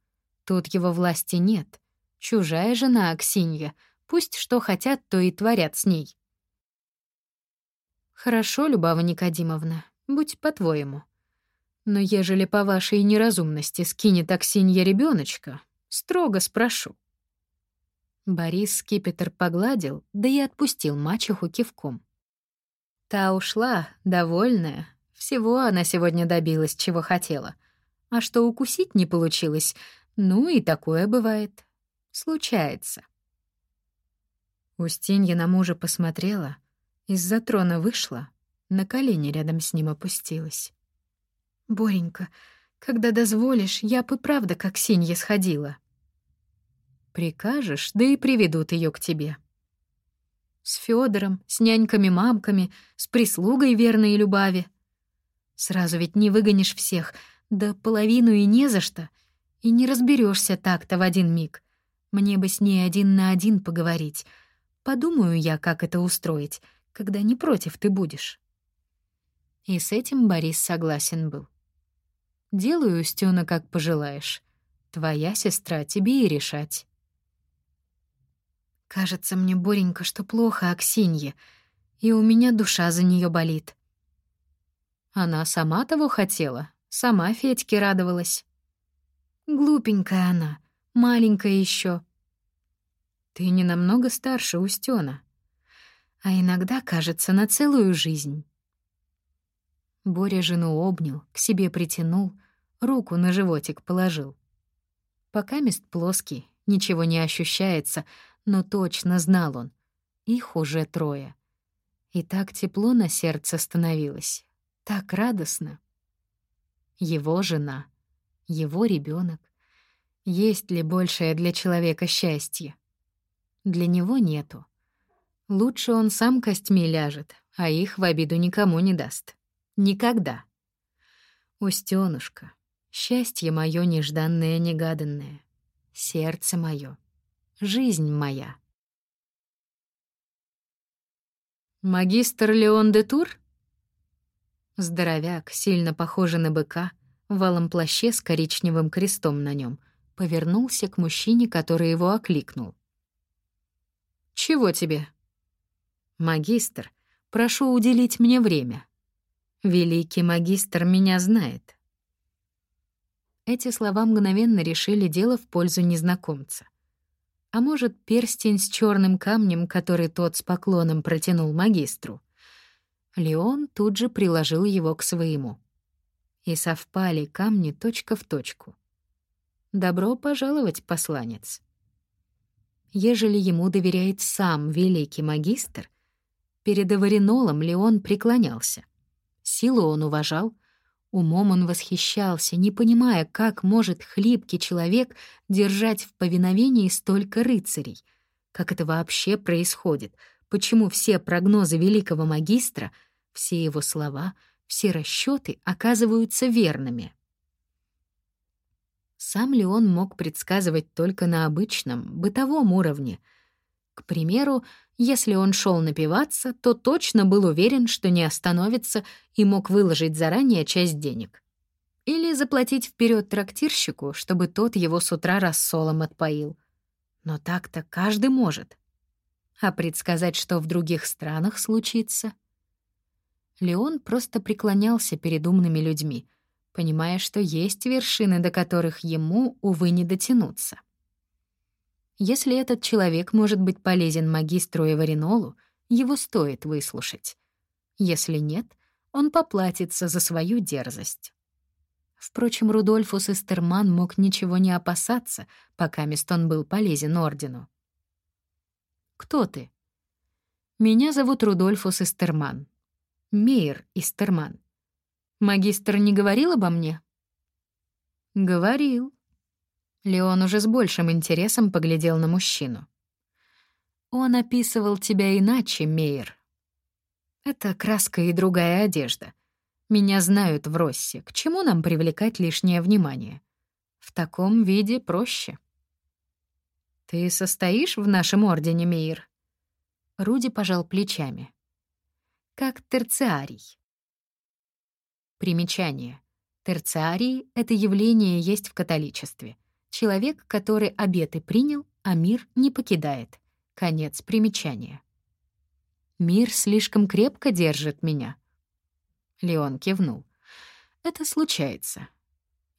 Тут его власти нет. Чужая жена Аксинья. Пусть что хотят, то и творят с ней. Хорошо, Любава Никодимовна, будь по-твоему. Но ежели по вашей неразумности скинет Аксинья ребеночка, строго спрошу. Борис скипетр погладил, да и отпустил мачеху кивком. Та ушла, довольная. Всего она сегодня добилась, чего хотела. А что укусить не получилось, ну и такое бывает. Случается. Устинья на мужа посмотрела, из-за трона вышла, на колени рядом с ним опустилась. «Боренька, когда дозволишь, я бы правда как Синья сходила». Прикажешь, да и приведут ее к тебе. С Федором, с няньками-мамками, с прислугой верной Любави. Сразу ведь не выгонишь всех, да половину и не за что, и не разберешься так-то в один миг. Мне бы с ней один на один поговорить. Подумаю я, как это устроить, когда не против ты будешь. И с этим Борис согласен был. Делаю, Устёна, как пожелаешь. Твоя сестра тебе и решать. Кажется мне, Боренька, что плохо Аксинье, и у меня душа за нее болит. Она сама того хотела, сама Федьке радовалась. Глупенькая она, маленькая еще. Ты не намного старше Устёна, а иногда, кажется, на целую жизнь. Боря жену обнял, к себе притянул, руку на животик положил. Пока мест плоский, ничего не ощущается, но точно знал он. Их уже трое. И так тепло на сердце становилось. Так радостно. Его жена, его ребенок. Есть ли большее для человека счастье? Для него нету. Лучше он сам костьми ляжет, а их в обиду никому не даст. Никогда. Устёнушка, счастье моё нежданное-негаданное, сердце моё жизнь моя. Магистр Леон де Тур? Здоровяк, сильно похожий на быка, в валом плаще с коричневым крестом на нем, повернулся к мужчине, который его окликнул. «Чего тебе?» «Магистр, прошу уделить мне время. Великий магистр меня знает». Эти слова мгновенно решили дело в пользу незнакомца а может, перстень с черным камнем, который тот с поклоном протянул магистру. Леон тут же приложил его к своему. И совпали камни точка в точку. Добро пожаловать, посланец. Ежели ему доверяет сам великий магистр, перед Аваринолом Леон преклонялся. Силу он уважал, умом он восхищался, не понимая, как может хлипкий человек держать в повиновении столько рыцарей. Как это вообще происходит? Почему все прогнозы великого магистра, все его слова, все расчеты оказываются верными? Сам ли он мог предсказывать только на обычном, бытовом уровне? К примеру, если он шел напиваться, то точно был уверен, что не остановится и мог выложить заранее часть денег. Или заплатить вперед трактирщику, чтобы тот его с утра рассолом отпоил. Но так-то каждый может. А предсказать, что в других странах случится? Леон просто преклонялся перед умными людьми, понимая, что есть вершины, до которых ему, увы, не дотянуться. Если этот человек может быть полезен магистру Эваринолу, его стоит выслушать. Если нет, он поплатится за свою дерзость. Впрочем, Рудольфус Эстерман мог ничего не опасаться, пока Мистон был полезен Ордену. «Кто ты?» «Меня зовут Рудольфус Эстерман. Мейер Эстерман. Магистр не говорил обо мне? Говорил. Леон уже с большим интересом поглядел на мужчину. Он описывал тебя иначе, Мейер. Это краска и другая одежда. Меня знают в Россе. К чему нам привлекать лишнее внимание? В таком виде проще. Ты состоишь в нашем ордене, Мейер? Руди пожал плечами. Как терциарий. Примечание. Терциарий — это явление есть в католичестве. Человек, который обеты принял, а мир не покидает. Конец примечания. «Мир слишком крепко держит меня». Леон кивнул. «Это случается.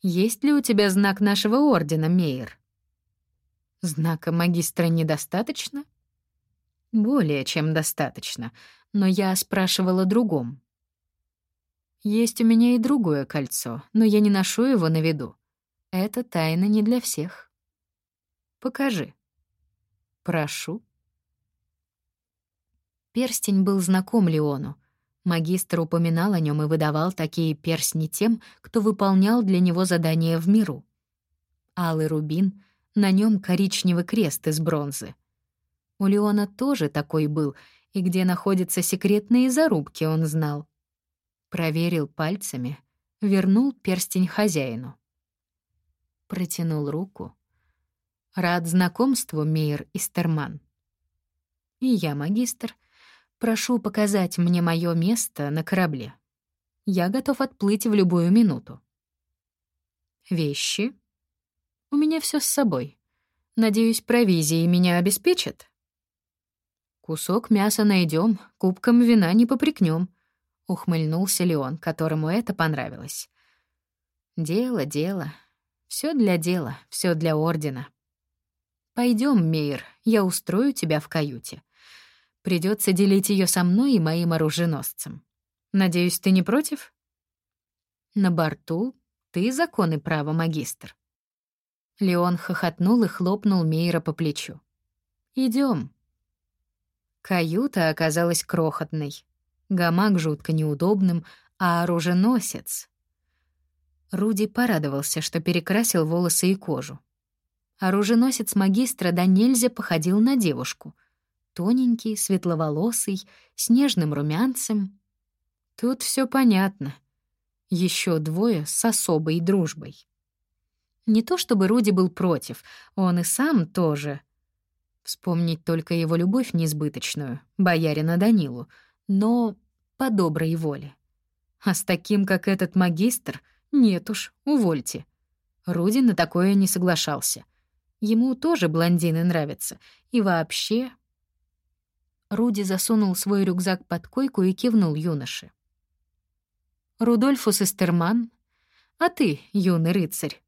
Есть ли у тебя знак нашего ордена, Мейер?» «Знака магистра недостаточно?» «Более чем достаточно, но я спрашивала другом. Есть у меня и другое кольцо, но я не ношу его на виду. Это тайна не для всех. Покажи. Прошу. Перстень был знаком Леону. Магистр упоминал о нем и выдавал такие перстни тем, кто выполнял для него задания в миру. Алый рубин, на нем коричневый крест из бронзы. У Леона тоже такой был, и где находятся секретные зарубки, он знал. Проверил пальцами, вернул перстень хозяину. Протянул руку. Рад знакомству, Мейер Истерман. И я, магистр, прошу показать мне мое место на корабле. Я готов отплыть в любую минуту. Вещи? У меня все с собой. Надеюсь, провизией меня обеспечат? Кусок мяса найдем, кубком вина не попрекнем. — ухмыльнулся Леон, которому это понравилось. «Дело, дело. Все для дела, все для Ордена. Пойдем, Мейер, я устрою тебя в каюте. Придется делить ее со мной и моим оруженосцем. Надеюсь, ты не против?» «На борту ты закон и право, магистр». Леон хохотнул и хлопнул Мейера по плечу. Идем. Каюта оказалась крохотной гамак жутко неудобным, а оруженосец... Руди порадовался, что перекрасил волосы и кожу. Оруженосец магистра да нельзя походил на девушку. Тоненький, светловолосый, с нежным румянцем. Тут все понятно. Еще двое с особой дружбой. Не то чтобы Руди был против, он и сам тоже. Вспомнить только его любовь несбыточную, боярина Данилу — но по доброй воле. А с таким, как этот магистр, нет уж, увольте. Руди на такое не соглашался. Ему тоже блондины нравятся. И вообще... Руди засунул свой рюкзак под койку и кивнул юноше. «Рудольфус Эстерман? А ты, юный рыцарь?»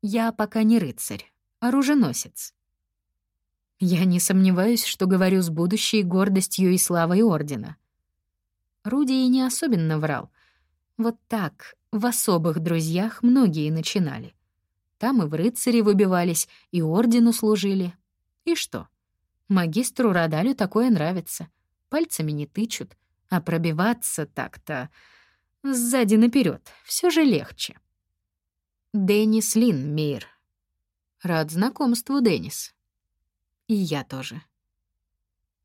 «Я пока не рыцарь, а оруженосец. Я не сомневаюсь, что говорю с будущей гордостью и славой Ордена. Руди и не особенно врал. Вот так, в особых друзьях многие начинали. Там и в рыцари выбивались, и ордену служили. И что? Магистру Радалю такое нравится. Пальцами не тычут, а пробиваться так-то сзади наперед все же легче. Деннис Лин, Мейр. Рад знакомству, Деннис. И я тоже.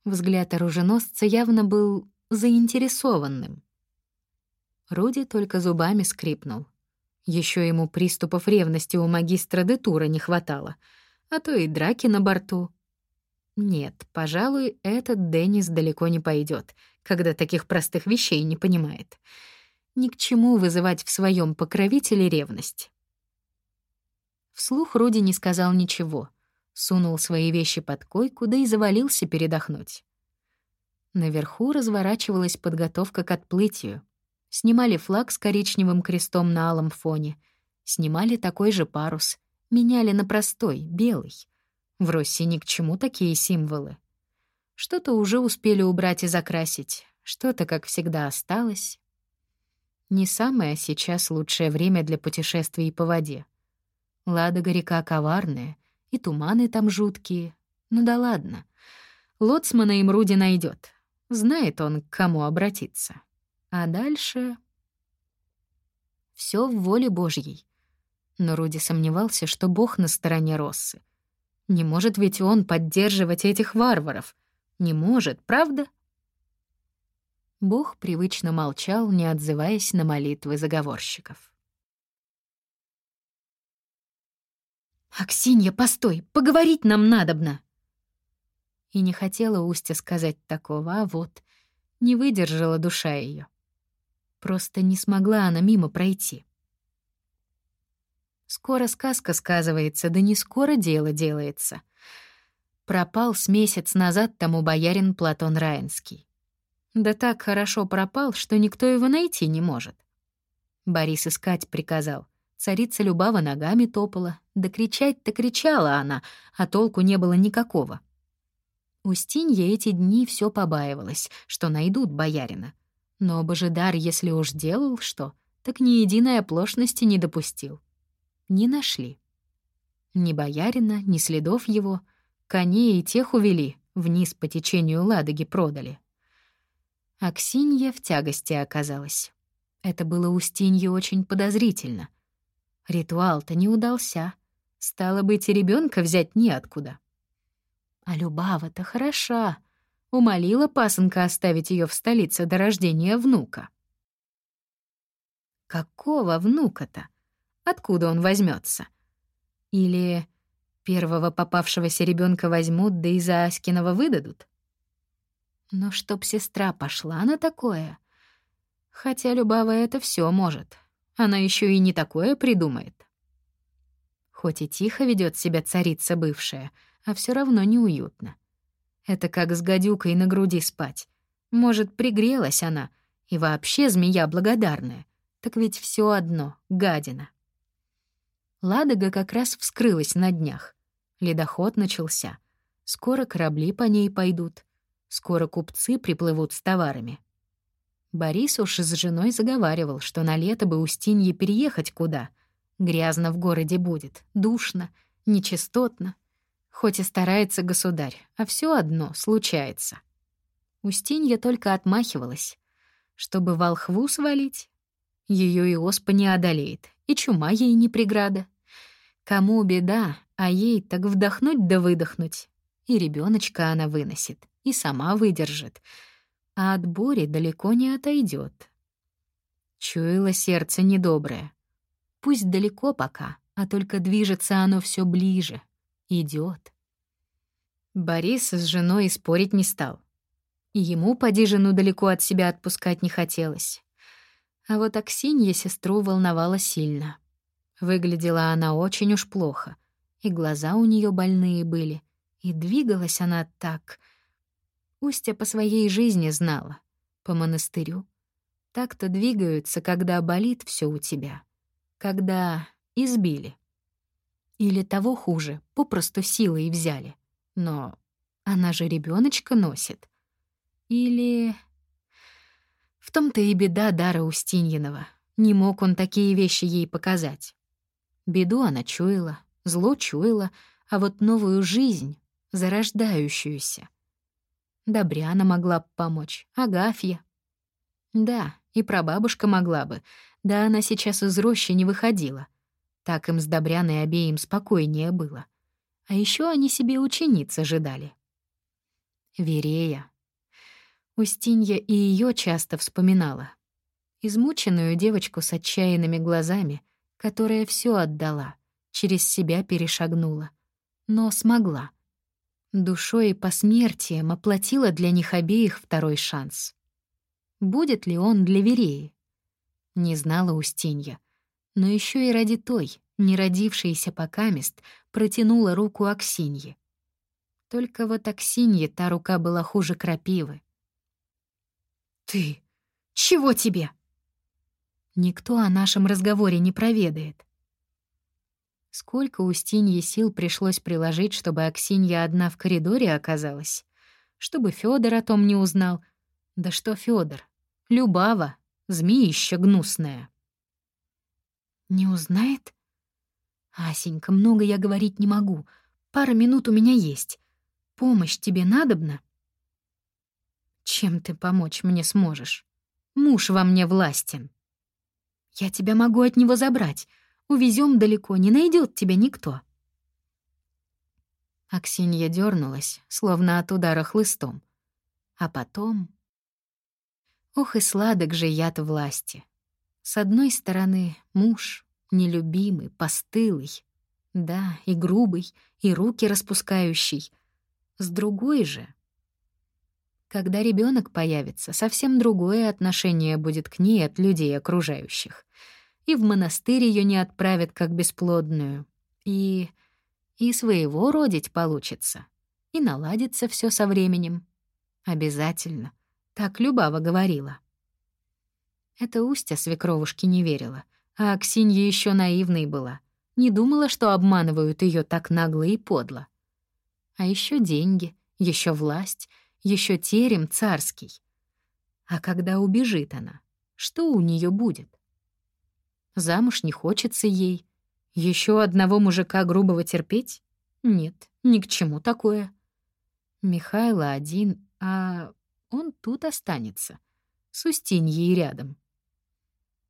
Взгляд оруженосца явно был заинтересованным. Руди только зубами скрипнул. Еще ему приступов ревности у магистра Детура не хватало, а то и драки на борту. Нет, пожалуй, этот Деннис далеко не пойдет, когда таких простых вещей не понимает. Ни к чему вызывать в своем покровителе ревность. Вслух Руди не сказал ничего, сунул свои вещи под койку, да и завалился передохнуть. Наверху разворачивалась подготовка к отплытию. Снимали флаг с коричневым крестом на алом фоне. Снимали такой же парус. Меняли на простой, белый. В России ни к чему такие символы. Что-то уже успели убрать и закрасить. Что-то, как всегда, осталось. Не самое сейчас лучшее время для путешествий по воде. Ладога река коварная, и туманы там жуткие. Ну да ладно. Лоцмана им Руди найдет. Знает он, к кому обратиться. А дальше... Все в воле Божьей. Но Руди сомневался, что Бог на стороне Россы. Не может ведь он поддерживать этих варваров. Не может, правда? Бог привычно молчал, не отзываясь на молитвы заговорщиков. «Аксинья, постой! Поговорить нам надобно!» И не хотела Устя сказать такого, а вот не выдержала душа ее. Просто не смогла она мимо пройти. Скоро сказка сказывается, да не скоро дело делается. Пропал с месяц назад тому боярин Платон Раинский. Да так хорошо пропал, что никто его найти не может. Борис искать приказал. Царица Любава ногами топала, да кричать-то кричала она, а толку не было никакого. Устинья эти дни все побаивалась, что найдут боярина — но Божидар, если уж делал что, так ни единой оплошности не допустил. Не нашли. Ни боярина, ни следов его. Коней и тех увели, вниз по течению Ладоги продали. Аксинья в тягости оказалась. Это было Устинье очень подозрительно. Ритуал-то не удался. Стало быть, и ребенка взять неоткуда. А Любава-то хороша умолила пасынка оставить ее в столице до рождения внука. Какого внука-то? Откуда он возьмется? Или первого попавшегося ребенка возьмут, да из Аськиного выдадут? Но чтоб сестра пошла на такое... Хотя Любава это все может. Она еще и не такое придумает. Хоть и тихо ведет себя царица бывшая, а все равно неуютно. Это как с гадюкой на груди спать. Может, пригрелась она, и вообще змея благодарная. Так ведь все одно — гадина. Ладога как раз вскрылась на днях. Ледоход начался. Скоро корабли по ней пойдут. Скоро купцы приплывут с товарами. Борис уж с женой заговаривал, что на лето бы Устинье переехать куда. Грязно в городе будет, душно, нечистотно. Хоть и старается государь, а все одно случается. Устинья только отмахивалась. Чтобы волхву свалить, ее и оспа не одолеет, и чума ей не преграда. Кому беда, а ей так вдохнуть да выдохнуть. И ребеночка она выносит, и сама выдержит. А от Бори далеко не отойдет. Чуяло сердце недоброе. Пусть далеко пока, а только движется оно все ближе, идет. Борис с женой спорить не стал. И ему поди жену далеко от себя отпускать не хотелось. А вот Аксинья сестру волновала сильно. Выглядела она очень уж плохо, и глаза у нее больные были, и двигалась она так. Устя по своей жизни знала, по монастырю. Так-то двигаются, когда болит все у тебя, когда избили. Или того хуже, попросту силой взяли. Но она же ребеночка носит. Или... В том-то и беда Дара Устиньинова. Не мог он такие вещи ей показать. Беду она чуяла, зло чуяла, а вот новую жизнь, зарождающуюся. Добряна могла бы помочь, Агафья. Да, и прабабушка могла бы, да она сейчас из рощи не выходила. Так им с Добряной обеим спокойнее было. А еще они себе учениц ожидали. Верея. Устинья и ее часто вспоминала. Измученную девочку с отчаянными глазами, которая все отдала, через себя перешагнула. Но смогла. Душой и посмертием оплатила для них обеих второй шанс. Будет ли он для Вереи? Не знала Устинья. Но еще и ради той, не родившейся покамест, протянула руку Аксинье. Только вот Аксинье та рука была хуже крапивы. «Ты! Чего тебе?» Никто о нашем разговоре не проведает. Сколько Устинье сил пришлось приложить, чтобы Аксинья одна в коридоре оказалась? Чтобы Федор о том не узнал. Да что Федор? Любава, змеища гнусная. Не узнает? Асенька, много я говорить не могу. Пара минут у меня есть. Помощь тебе надобна? Чем ты помочь мне сможешь? Муж во мне властен. Я тебя могу от него забрать. Увезем далеко, не найдет тебя никто. Аксинья дернулась, словно от удара хлыстом. А потом... Ох и сладок же яд власти. С одной стороны, муж, нелюбимый, постылый. Да, и грубый, и руки распускающий. С другой же... Когда ребенок появится, совсем другое отношение будет к ней от людей окружающих и в монастырь ее не отправят как бесплодную. И... и своего родить получится. И наладится все со временем. Обязательно. Так Любава говорила. Это Устя свекровушке не верила, а Аксинья еще наивной была. Не думала, что обманывают ее так нагло и подло. А еще деньги, еще власть, еще терем царский. А когда убежит она, что у нее будет? Замуж не хочется ей. Еще одного мужика грубого терпеть? Нет, ни к чему такое. Михайло один, а он тут останется. С Устиньей рядом.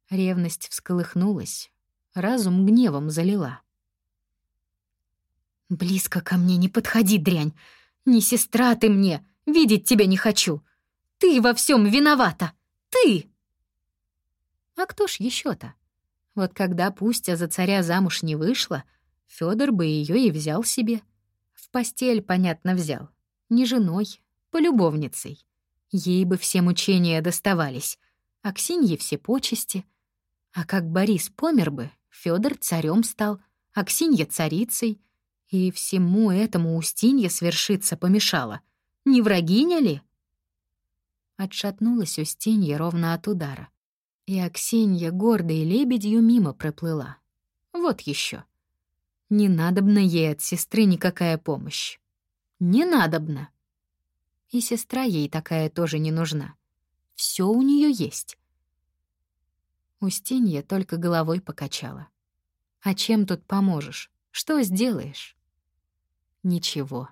Ревность всколыхнулась, разум гневом залила. «Близко ко мне не подходи, дрянь! Не сестра ты мне, видеть тебя не хочу! Ты во всем виновата! Ты!» «А кто ж еще то вот когда Пустя за царя замуж не вышла, Федор бы ее и взял себе. В постель, понятно, взял. Не женой, полюбовницей. Ей бы все мучения доставались, а Ксинье все почести. А как Борис помер бы, Федор царем стал, а Ксинья царицей. И всему этому Устинья свершиться помешала. Не врагиня ли? Отшатнулась Устинья ровно от удара. И Аксинья гордой лебедью мимо проплыла. Вот еще. Не надобна ей от сестры никакая помощь. Не надобна. И сестра ей такая тоже не нужна. Все у нее есть. Устинья только головой покачала. А чем тут поможешь? Что сделаешь? Ничего.